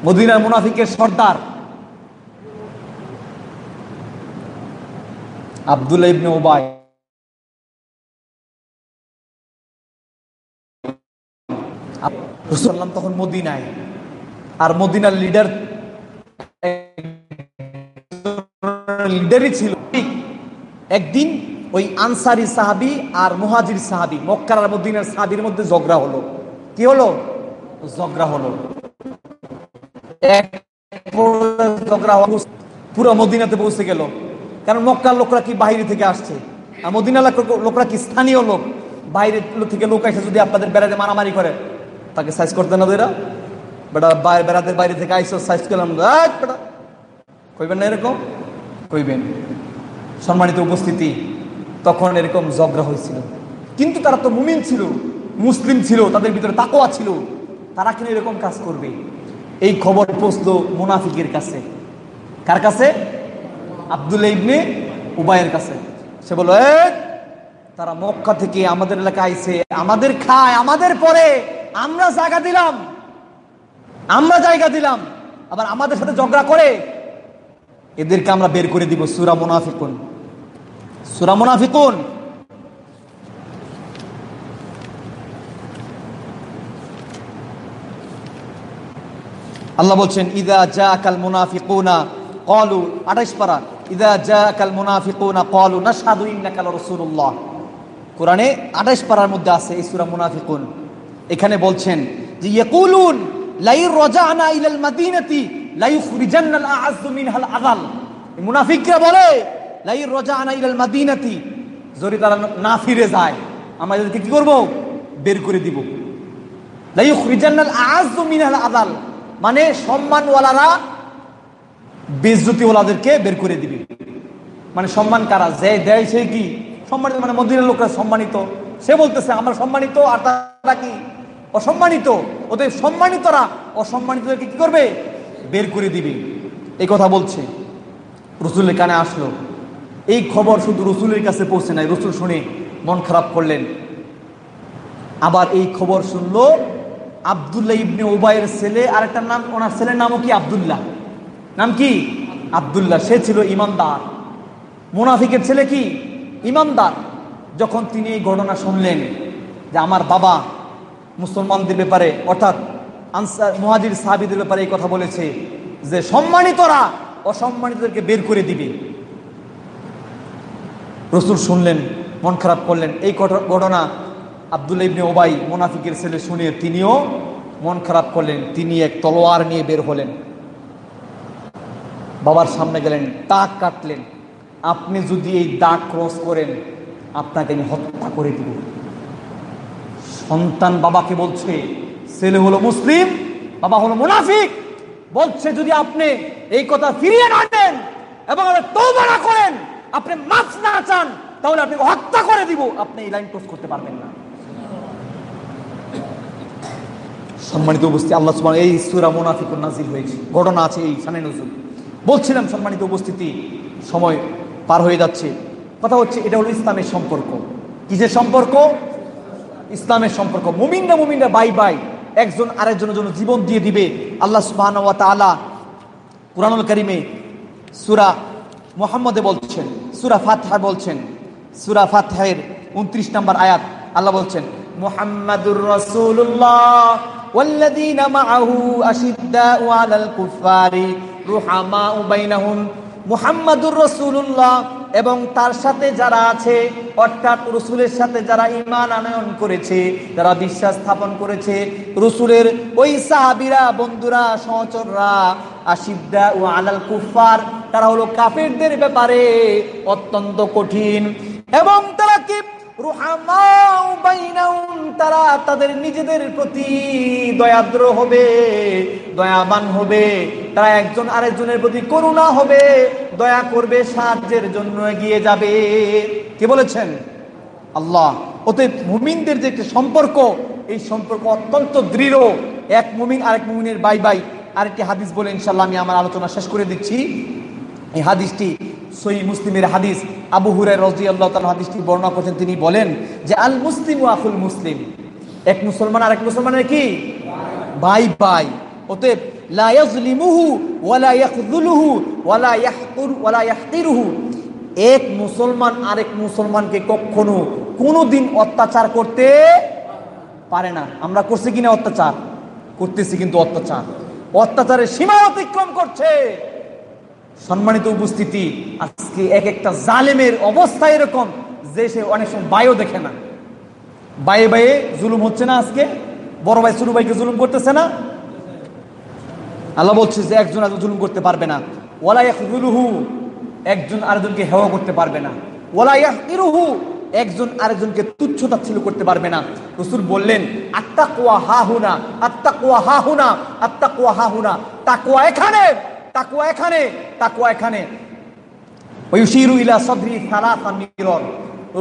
Speaker 2: মদিনার মুনাফিকের সর্দার। আব্দুল্লাহ ইবনে ওবায় রসুল্লাম তখন মদিনায়। আর মদিনার লিডার লিডারই ছিল একদিন ওই আনসারি সাহাবি আর মুহাজির সাহাবি, মক্কার আর মদিনার সাহাবির মধ্যে ঝগড়া হলো। কি হলো? ঝগড়া হলো। পুরো মদিনাতে পৌঁছে গেল। কারণ মক্কার লোকরা কি বাইরে থেকে আসছে? আর মদিনার লোক- লোকরা কি স্থানীয় লোক? বাইরে থেকে লোক এসে যদি আপনাদের বেড়াতে মারামারি করে, তাকে সাইজ করতে না দেরা বেটা বেড়াতে বাইরে থেকে আইসো সাইজ করলাম কইবেন না এরকম? কইবেন। সম্মানিত উপস্থিতি, তখন এরকম ঝগড়া হয়েছিল। কিন্তু তারা তো মুমিন ছিল, মুসলিম ছিল, তাদের ভিতরে তাকোয়া ছিল। তারা কেন এরকম কাজ করবে? এই খবর পৌঁছলো মুনাফিকের কাছে। কার কাছে? আব্দুল্লাহ ইবনে উবায়ের কাছে। সে বলল "এই, তারা মক্কা থেকে আমাদের এলাকায় আইছে। আমাদের খায় আমাদের পরে। আমরা জায়গা দিলাম। আমরা জায়গা দিলাম। আবার আমাদের সাথে ঝগড়া করে। এদেরকে আমরা বের করে দিব সুরা মুনাফিকুন। সুরা মুনাফিকুন। আল্লাহ বলছেন ইদা জা কাল মুনাফিকুনা কলু আঠাইশ পারা। ইদা জা কাল মুনাফিকুনা কলু নাশহাদু ইন্নাকা রাসূলুল্লাহ কোরআনে আঠাইশ পারার মধ্যে আছে এই মুনাফিকুন। এখানে বলছেন যে, ইয়াকুলুন লাই রাজানা ইলাল মাদিনাতি লা ইখরিজান্নাল আ'আজ্জু মিনহাল আযাল। মুনাফিকরা বলে লাই রাজানা ইলাল মাদিনাতি, যদি তারা না ফিরে যায়, আমরা এদেরকে কি করব? বের করে দিব। লা ইখরিজান্নাল আ'আজ্জু মিনহাল আযাল মানে সম্মানওয়ালারা বেজ্জতিওয়ালাদেরকে বের করে দিবে। মানে সম্মান কারা? যে দেয় সে কি? সম্মানিত মানে মন্দিরের লোকরা সম্মানিত। সে বলতেছে, আমরা সম্মানিত, আর তারা কি? অসম্মানিত। ওদের সম্মানিতরা অসম্মানিতদেরকে কি করবে? বের করে দিবে। এই কথা বলছে। রসুলের কানে আসলো। এই খবর শুধু রসুলের কাছে পৌঁছে নাই। রসুল শুনে মন খারাপ করলেন। আবার এই খবর শুনলো আবদুল্লাহ ইবনে ওবায়ের ছেলে আর একটা নাম, ওনার ছেলের নামও কি আবদুল্লাহ? নাম কি? আবদুল্লাহ। সে ছিল ইমানদার। মুনাফিকের ছেলে কি? ইমানদার। যখন তিনি এই ঘটনা শুনলেন যে আমার বাবা মুসলমানদের ব্যাপারে, অর্থাৎ আনসার, মহাজির সাহাবিদের ব্যাপারে এই কথা বলেছে যে সম্মানিতরা অসম্মানিতদেরকে বের করে দিবে। রসুল শুনলেন, মন খারাপ করলেন। এই ঘটনা আবদুল্লা ইবনে ওবাই মোনাফিকের ছেলে শুনে তিনিও মন খারাপ করলেন। তিনি এক তলোয়ার নিয়ে বের হলেন। বাবার সামনে গেলেন দাগ কাটলেন। আপনি যদি এই দাগ ক্রস করেন, আপনাকে আমি হত্যা করে দিব। সন্তান বাবাকে বলছে, ছেলে হলো মুসলিম, বাবা হলো মুনাফিক। বলছে, যদি আপনি এই কথা ফিরিয়ে না দেন এবং তৌবা না করেন, আপনি মাছ না চান, তাহলে আপনি হত্যা করে দিব। আপনি এই লাইন ক্রস করতে পারবেন না। সম্মানিত উপস্থিতি, আল্লাহ সুবহান এই সূরা মুনাফিকুন নাজিল হয়েছে। ঘটনা আছে এই সানে নজরুল বলছিলাম সম্মানিত উপস্থিতি সময় পার হয়ে যাচ্ছে কথা হচ্ছে এটা হলো ইসলামের সম্পর্ক কিসের সম্পর্ক ইসলামের সম্পর্ক মুমিনরা মুমিনরা বাই বাই একজন আরেকজনের জন্য জীবন দিয়ে দিবে আল্লাহ সুবাহ কুরানুল করিমে সুরা মোহাম্মদে বলছেন সুরা ফাতহা বলছেন সুরা ফাতহের উনত্রিশ নম্বর আয়াত আল্লাহ বলছেন মোহাম্মদুর রসুল্লাহ والذين معه أشداء على الكفار রুহামা মুহাম্মাদুর এবং তার সাথে যারা আছে, অর্থাৎ রসুলের সাথে যারা ইমান আনয়ন করেছে, যারা বিশ্বাস স্থাপন করেছে, রসুলের ওই সাহাবিরা, বন্ধুরা, সহচররা আসিদ্দা ও আলাল কুফার তারা হলো কাফেরদের ব্যাপারে অত্যন্ত কঠিন এবং তারা কি তারা তাদের নিজেদের প্রতি দয়াদ্র হবে, দয়াবান হবে। তারা একজন আরেকজনের প্রতি করুণা হবে, দয়া করবে, সাহায্যের জন্য এগিয়ে যাবে। কে বলেছেন? আল্লাহ। ওতে মুমিনদের যে একটি সম্পর্ক, এই সম্পর্ক অত্যন্ত দৃঢ়। এক মুমিন আরেক মুমিনের বাই বাই। আরেকটি হাদিস বলে ইনশাল্লাহ আমি আমার আলোচনা শেষ করে দিচ্ছি। এই হাদিসটি সই মুসলিমের হাদিস। আবু হুরাই রাজি আল্লাহ তাল হাদিসটি বর্ণনা করছেন। তিনি বলেন যে, আল মুসলিম ও আফুল মুসলিম। এক মুসলমান আর এক মুসলমানের কি? ভাই ভাই। অতএব এক মুসলমান আরেক মুসলমানকে কখনো কোনোদিন অত্যাচার করতে পারে না। আমরা করছি কিনা অত্যাচার? করতেছি কিন্তু অত্যাচার। অত্যাচারের সীমা অতিক্রম করছে। সম্মানিত উপস্থিতি, আজকে এক একটা জালেমের অবস্থা এরকম যে সে অনেক সময় বায়ু দেখে না। বায়ে বায়ে জুলুম হচ্ছে না আজকে? বড় ভাই, ছোট ভাইকে জুলুম করতেছে না? আল্লাহ বলছে যে একজন আর জুলুম করতে পারবে না। ওলা ইয়াহু একজন আরেকজনকে হেওয়া করতে পারবে না। ওলা ইয়াহু একজন আরেকজনকে তুচ্ছ তাচ্ছিল করতে পারবে না। রসুল বললেন আত্মা কোয়া হা হুনা আত্মা কোয়া হা হুনা আত্মা কোয়া হা হুনা তাকুয়া এখানে! তাকুয়া এখানে তাকুয়া এখানে।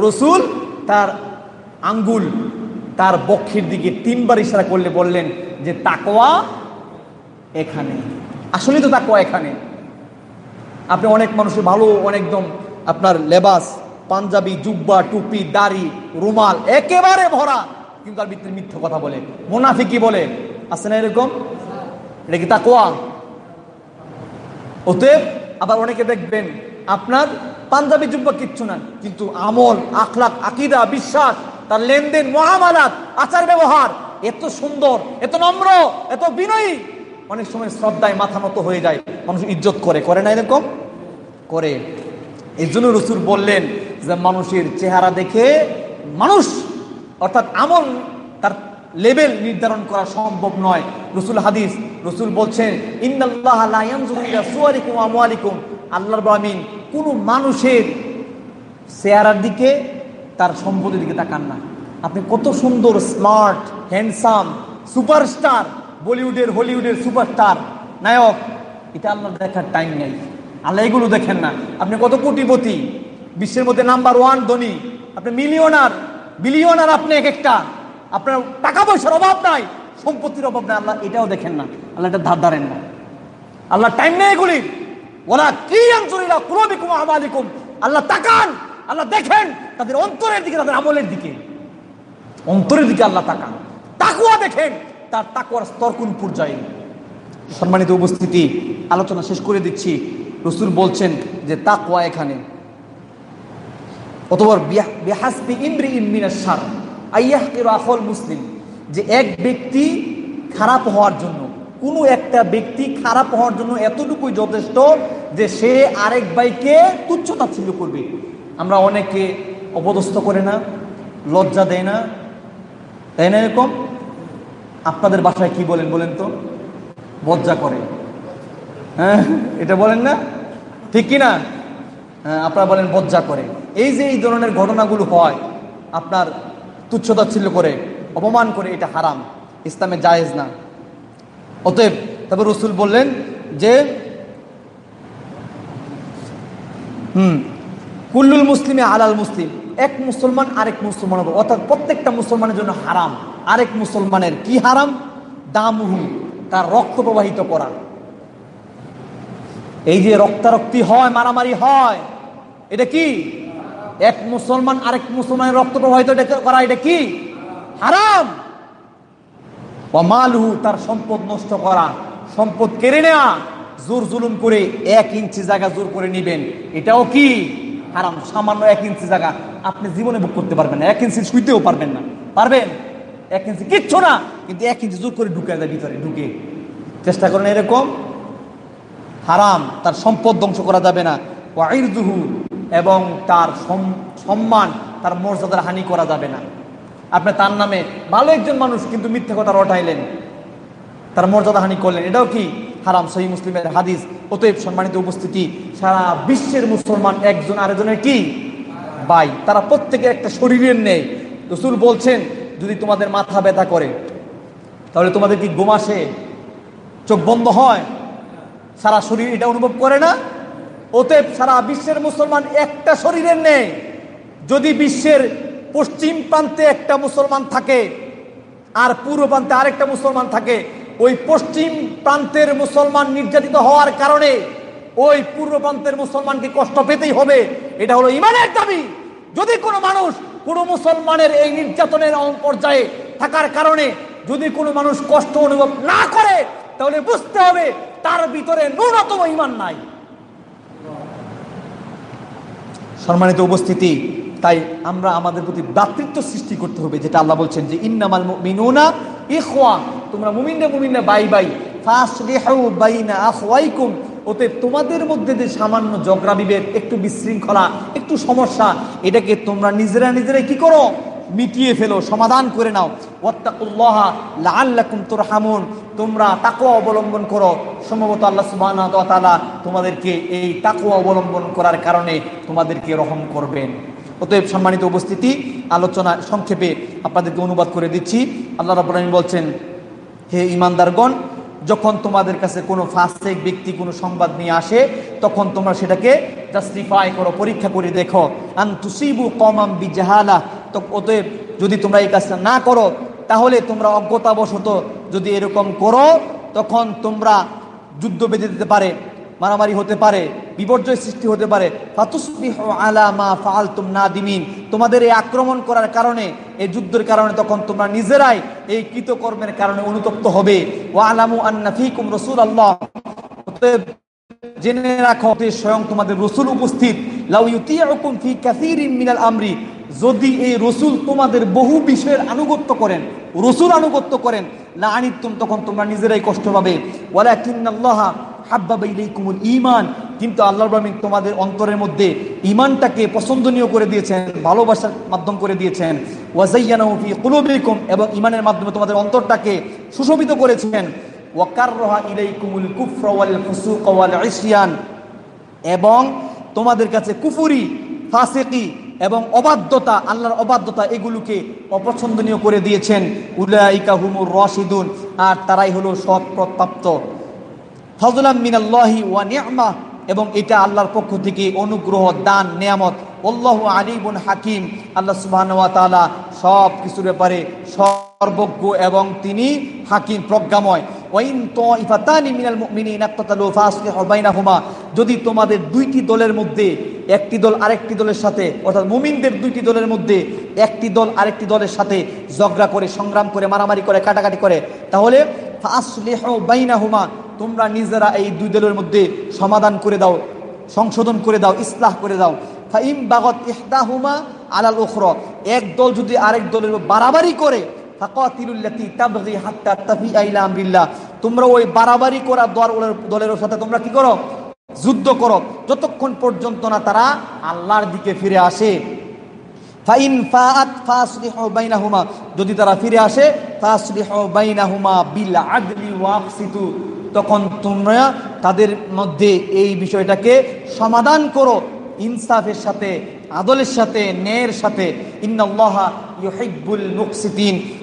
Speaker 2: রসুল তার আঙ্গুল, তার বক্ষের দিকে তিনবার ইশারা করলে বললেন যে, তাকোয়া এখানে। আসলে তো তাকোয়া এখানে। আপনি অনেক মানুষের ভালো অনেকদম আপনার লেবাস, পাঞ্জাবি, জুব্বা, টুপি, দাড়ি, রুমাল একেবারে ভরা, কিন্তু তার ভিতরে মিথ্যা কথা বলে। মোনাফি কি বলে, আছে না এরকম? এটা কি তাকোয়া? অতএব আবার অনেকে দেখবেন, আপনার পাঞ্জাবি জুব্বা কিচ্ছু না কিন্তু আমল আখলাক আকিদা, বিশ্বাস, তার লেনদেন, মহামালাত, আচার ব্যবহার, এত সুন্দর, এত নম্র, এত বিনয়ী। অনেক সময় শ্রদ্ধায় মাথা মতো হয়ে যায়, মানুষ ইজ্জত করে করে না এরকম? করে। এই জন্য রসুল বললেন যে, মানুষের চেহারা দেখে মানুষ, অর্থাৎ আমল তার লেভেল নির্ধারণ করা সম্ভব নয়। রসুল হাদিস, রসুল বলছেন আল্লাহর বামিন কোন মানুষের চেহারার দিকে তার সম্পদের দিকে তাকান না। আপনি কত সুন্দর, স্মার্ট, হ্যান্ডসাম, সুপারস্টার, বলিউডের, হলিউডের সুপারস্টার। নায়ক, এটা আল্লাহ দেখার টাইম নেই। আল্লাহ এগুলো দেখেন না। আপনি কত কোটিপতি, বিশ্বের মধ্যে নাম্বার ওয়ান ধনী, আপনি মিলিয়নার, বিলিয়নার আপনি এক একটা। আপনার টাকা পয়সার অভাব নাই, সম্পত্তির অভাব নাই, আল্লাহ এটাও দেখেন না, আল্লাহ এটা ধার ধারেন না। আল্লাহ টাইম নেই এগুলি। ওরা কি আঞ্চলিরা কুলবিকুম আমালিকুম। আল্লাহ তাকান, আল্লাহ দেখেন তাদের অন্তরের দিকে, তাদের আমলের দিকে। অন্তরের দিকে আল্লাহ তাকান। তাকুয়া দেখেন, তার তাকুয়ার স্তর কোন পর্যায়ে? সম্মানিত উপস্থিতি, আলোচনা শেষ করে দিচ্ছি। রসুল বলছেন যে তাকুয়া এখানে। অতবার বেহাসবি ইমরি ইমিনার সার আইয়াহ আখল মুসলিম, যে এক ব্যক্তি খারাপ হওয়ার জন্য, কোনো একটা ব্যক্তি খারাপ হওয়ার জন্য এতটুকুই যথেষ্ট যে সে আরেক ভাইকে তুচ্ছতা ছিল করবে। আমরা অনেকে অপদস্থ করে না, লজ্জা দেয় না। তাই না এরকম? আপনাদের বাসায় কি বলেন বলেন তো? বজ্জা করে। হ্যাঁ এটা বলেন না? ঠিক কি না হ্যাঁ আপনারা বলেন বজ্জা করে। এই যে এই ধরনের ঘটনাগুলো হয়, আপনার তুচ্ছতাচ্ছিল্য করে, অপমান করে এটা হারাম, ইসলামে জায়েজ না। অতএব তারপর রসুল বললেন যে, হুম, কুল্লুল মুসলিমে আলাল মুসলিম, এক মুসলমান আরেক মুসলমানের উপর অর্থাৎ প্রত্যেকটা মুসলমানের জন্য হারাম। আরেক মুসলমানের কি হারাম? দামুহু, তার রক্ত প্রবাহিত করা। এই যে রক্তারক্তি হয়, মারামারি হয়, এটা কি? এক মুসলমান আরেক মুসলমানের রক্ত প্রবাহিত করা, এটা কি? হারাম। মালহু, তার সম্পদ নষ্ট করা। সম্পদ কেড়ে নেওয়া জোর জুলুম করে এক ইঞ্চি জায়গা জোর করে নিবেন। এটাও কি? হারাম। সামান্য এক ইঞ্চি জায়গা আপনি জীবনে বুক করতে পারবেন না। এক ইঞ্চি শুইতেও পারবেন না। পারবেন? এক ইঞ্চি কিচ্ছু না। কিন্তু এক ইঞ্চি জোর করে ঢুকে যায় ভিতরে, ঢুকে। চেষ্টা করেন এরকম? হারাম। তার সম্পদ ধ্বংস করা যাবে না। ওয়াইরজুহু এবং তার সম্মান, তার মর্যাদার হানি করা যাবে না। আপনি তার নামে ভালো একজন মানুষ কিন্তু মিথ্যে কথা রটাইলেন, তার মর্যাদা হানি করলেন। এটাও কি হারাম? সহি মুসলিমের হাদিস। অতএব সম্মানিত উপস্থিতি, সারা বিশ্বের মুসলমান একজন আরেকজনের কি? ভাই। তারা প্রত্যেকে একটা শরীরের নেই রসুল বলছেন, যদি তোমাদের মাথা ব্যথা করে, তাহলে তোমাদের কি ঘুম আসে? চোখ বন্ধ হয়? সারা শরীর এটা অনুভব করে না? অতএব সারা বিশ্বের মুসলমান একটা শরীরের নেই। যদি বিশ্বের পশ্চিম প্রান্তে একটা মুসলমান থাকে আর পূর্ব প্রান্তে আরেকটা মুসলমান থাকে, ওই পশ্চিম প্রান্তের মুসলমান নির্যাতিত হওয়ার কারণে ওই পূর্ব প্রান্তের মুসলমানকে কষ্ট পেতেই হবে, এটা হলো ইমানের দাবি। যদি কোনো মানুষ কোনো মুসলমানের এই নির্যাতনের পর্যায়ে থাকার কারণে যদি কোনো মানুষ কষ্ট অনুভব না করে, তাহলে বুঝতে হবে তার ভিতরে ন্যূনতম ইমান নাই। সম্মানিত উপস্থিতি, তাই আমরা আমাদের প্রতি ভ্রাতৃত্ব সৃষ্টি করতে হবে, যেটা আল্লাহ বলছেন যে, ইন্নামাল মিনুনা ইখওয়া তোমরা মুমিনরা মুমিনরা, বাই বাই। ওতে তোমাদের মধ্যে যে সামান্য ঝগড়া বিভেদ, একটু বিশৃঙ্খলা, একটু সমস্যা, এটাকে তোমরা নিজেরা নিজেরাই কি করো? মিটিয়ে ফেলো, সমাধান করে নাও। ওয়াত্তাকুল্লাহ লাআল্লাকুম তুরহামুন। তোমরা তাকওয়া অবলম্বন করো। সম্ভবত আল্লাহ সুবহানাহু ওয়া তাআলা তোমাদেরকে এই তাকওয়া অবলম্বন করার কারণে তোমাদেরকে রহম করবেন। অতএব সম্মানিত উপস্থিতি, আলোচনা সংক্ষেপে আপনাদেরকে অনুবাদ করে দিচ্ছি। আল্লাহ রাব্বুল আলামিন বলছেন, হে ইমানদারগণ যখন তোমাদের কাছে কোনো ফাস্টেক ব্যক্তি কোনো সংবাদ নিয়ে আসে, তখন তোমরা সেটাকে জাস্টিফাই করো, পরীক্ষা করে দেখো। আন তুসিবু কমাম বিজাহালা তো অতএব যদি তোমরা এই কাজটা না করো, তাহলে তোমরা অজ্ঞতাবশত যদি এরকম করো, তখন তোমরা যুদ্ধ বেঁধে দিতে পারে, মারামারি হতে পারে, বিপর্যয় সৃষ্টি হতে পারে। নাদিমিন। তোমাদের এই আক্রমণ করার কারণে, এই যুদ্ধের কারণে তখন তোমরা নিজেরাই এই কৃতকর্মের কারণে অনুতপ্ত হবে। ও আলামু রসুল আল্লাহ জেনে রাখো স্বয়ং তোমাদের রসুল উপস্থিত। লাউ ইউতিয়াকুম ফি কাসীরিন মিনাল আমরি। যদি এই রসুল তোমাদের বহু বিষয়ের আনুগত্য করেন, রসুল আনুগত্য করেন না আনিতুম তখন তোমরা নিজেরাই কষ্ট পাবে। ওয়ালা কিন্নাল্লাহ হাব্বাবাইলাইকুমুল ইমান কিন্তু আল্লাহ রহমিন তোমাদের অন্তরের মধ্যে ইমানটাকে পছন্দনীয় করে দিয়েছেন, ভালোবাসার মাধ্যম করে দিয়েছেন। ওয়াজাইয়ানফি কুলুবিকুম, এবং ইমানের মাধ্যমে তোমাদের অন্তরটাকে সুশোভিত করেছেন। ওয়াকাররহা ইলাইকুমুল কুফর ওয়াল ফুসুক ওয়াল ইসিয়ান। এবং তোমাদের কাছে কুফুরি, ফাসিকি এবং অবাধ্যতা, আল্লাহর অবাধ্যতা এগুলোকে অপছন্দনীয় করে দিয়েছেন। উলাইকা হুমুর রশিদুন। আর তারাই হলো সৎ প্রত্যাপ্ত ফজলাম মিনাল্লাহি ওয়া নিয়ামা এবং এটা আল্লাহর পক্ষ থেকে অনুগ্রহ, দান, নিয়ামত। অল্লাহ আলিবুন হাকিম। আল্লাহ সুবাহ তালা সব কিছুর ব্যাপারে সর্বজ্ঞ এবং তিনি হাকিম, প্রজ্ঞাময়। যদি তোমাদের দুইটি দলের মধ্যে একটি দল আরেকটি দলের সাথে, অর্থাৎ মুমিনদের দুইটি দলের মধ্যে একটি দল আরেকটি দলের সাথে ঝগড়া করে, সংগ্রাম করে, মারামারি করে, কাটাকাটি করে, তাহলে তোমরা নিজেরা এই দুই দলের মধ্যে সমাধান করে দাও, সংশোধন করে দাও, ইসলাহ করে দাও। ফাইম বাগত ইহদাহুমা আলাল ওখর এক দল যদি আরেক দলের বাড়াবাড়ি করে তোমরা ওই বাড়াবাড়ি করা দলের সাথে তোমরা কি করো? যুদ্ধ করো। যতক্ষণ পর্যন্ত না তারা আল্লাহর দিকে ফিরে আসে ফাইন যদি তারা ফিরে আসে তখন তোমরা তাদের মধ্যে এই বিষয়টাকে সমাধান করো। ইনসাফের সাথে, আদলের সাথে, ন্যায়ের সাথে। ইন্নাল্লাহা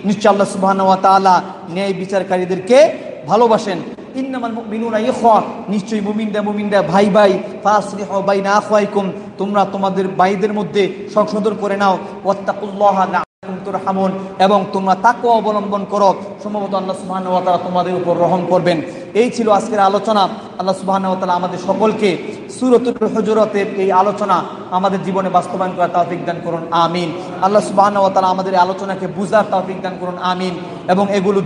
Speaker 2: নিশ্চয় আল্লাহ তাআলা ন্যায় বিচারকারীদেরকে ভালোবাসেন। ইন্নামাল মুমিনুনা ইখওয়া। নিশ্চয়ই ভাই ভাই ফাসলিহু বাইনা আখওয়াইকুম। তোমরা তোমাদের ভাইদের মধ্যে সংশোধন করে নাও। লাআল্লাকুম এবং তোমরা তাকে অবলম্বন করো। সম্ভবত আল্লাহ ওয়া তোমাদের উপর রহম করবেন। এই ছিল আজকের আলোচনা। আল্লাহ ওয়া আমাদের সকলকে সূরাতুল হুজুরাতের এই আলোচনা আমাদের জীবনে বাস্তবায়ন করার তৌফিক দান করুন। আমিন। আল্লাহ ওয়া আমাদের আলোচনাকে বুঝার তৌফিক দান করুন। আমিন। এবং এগুলো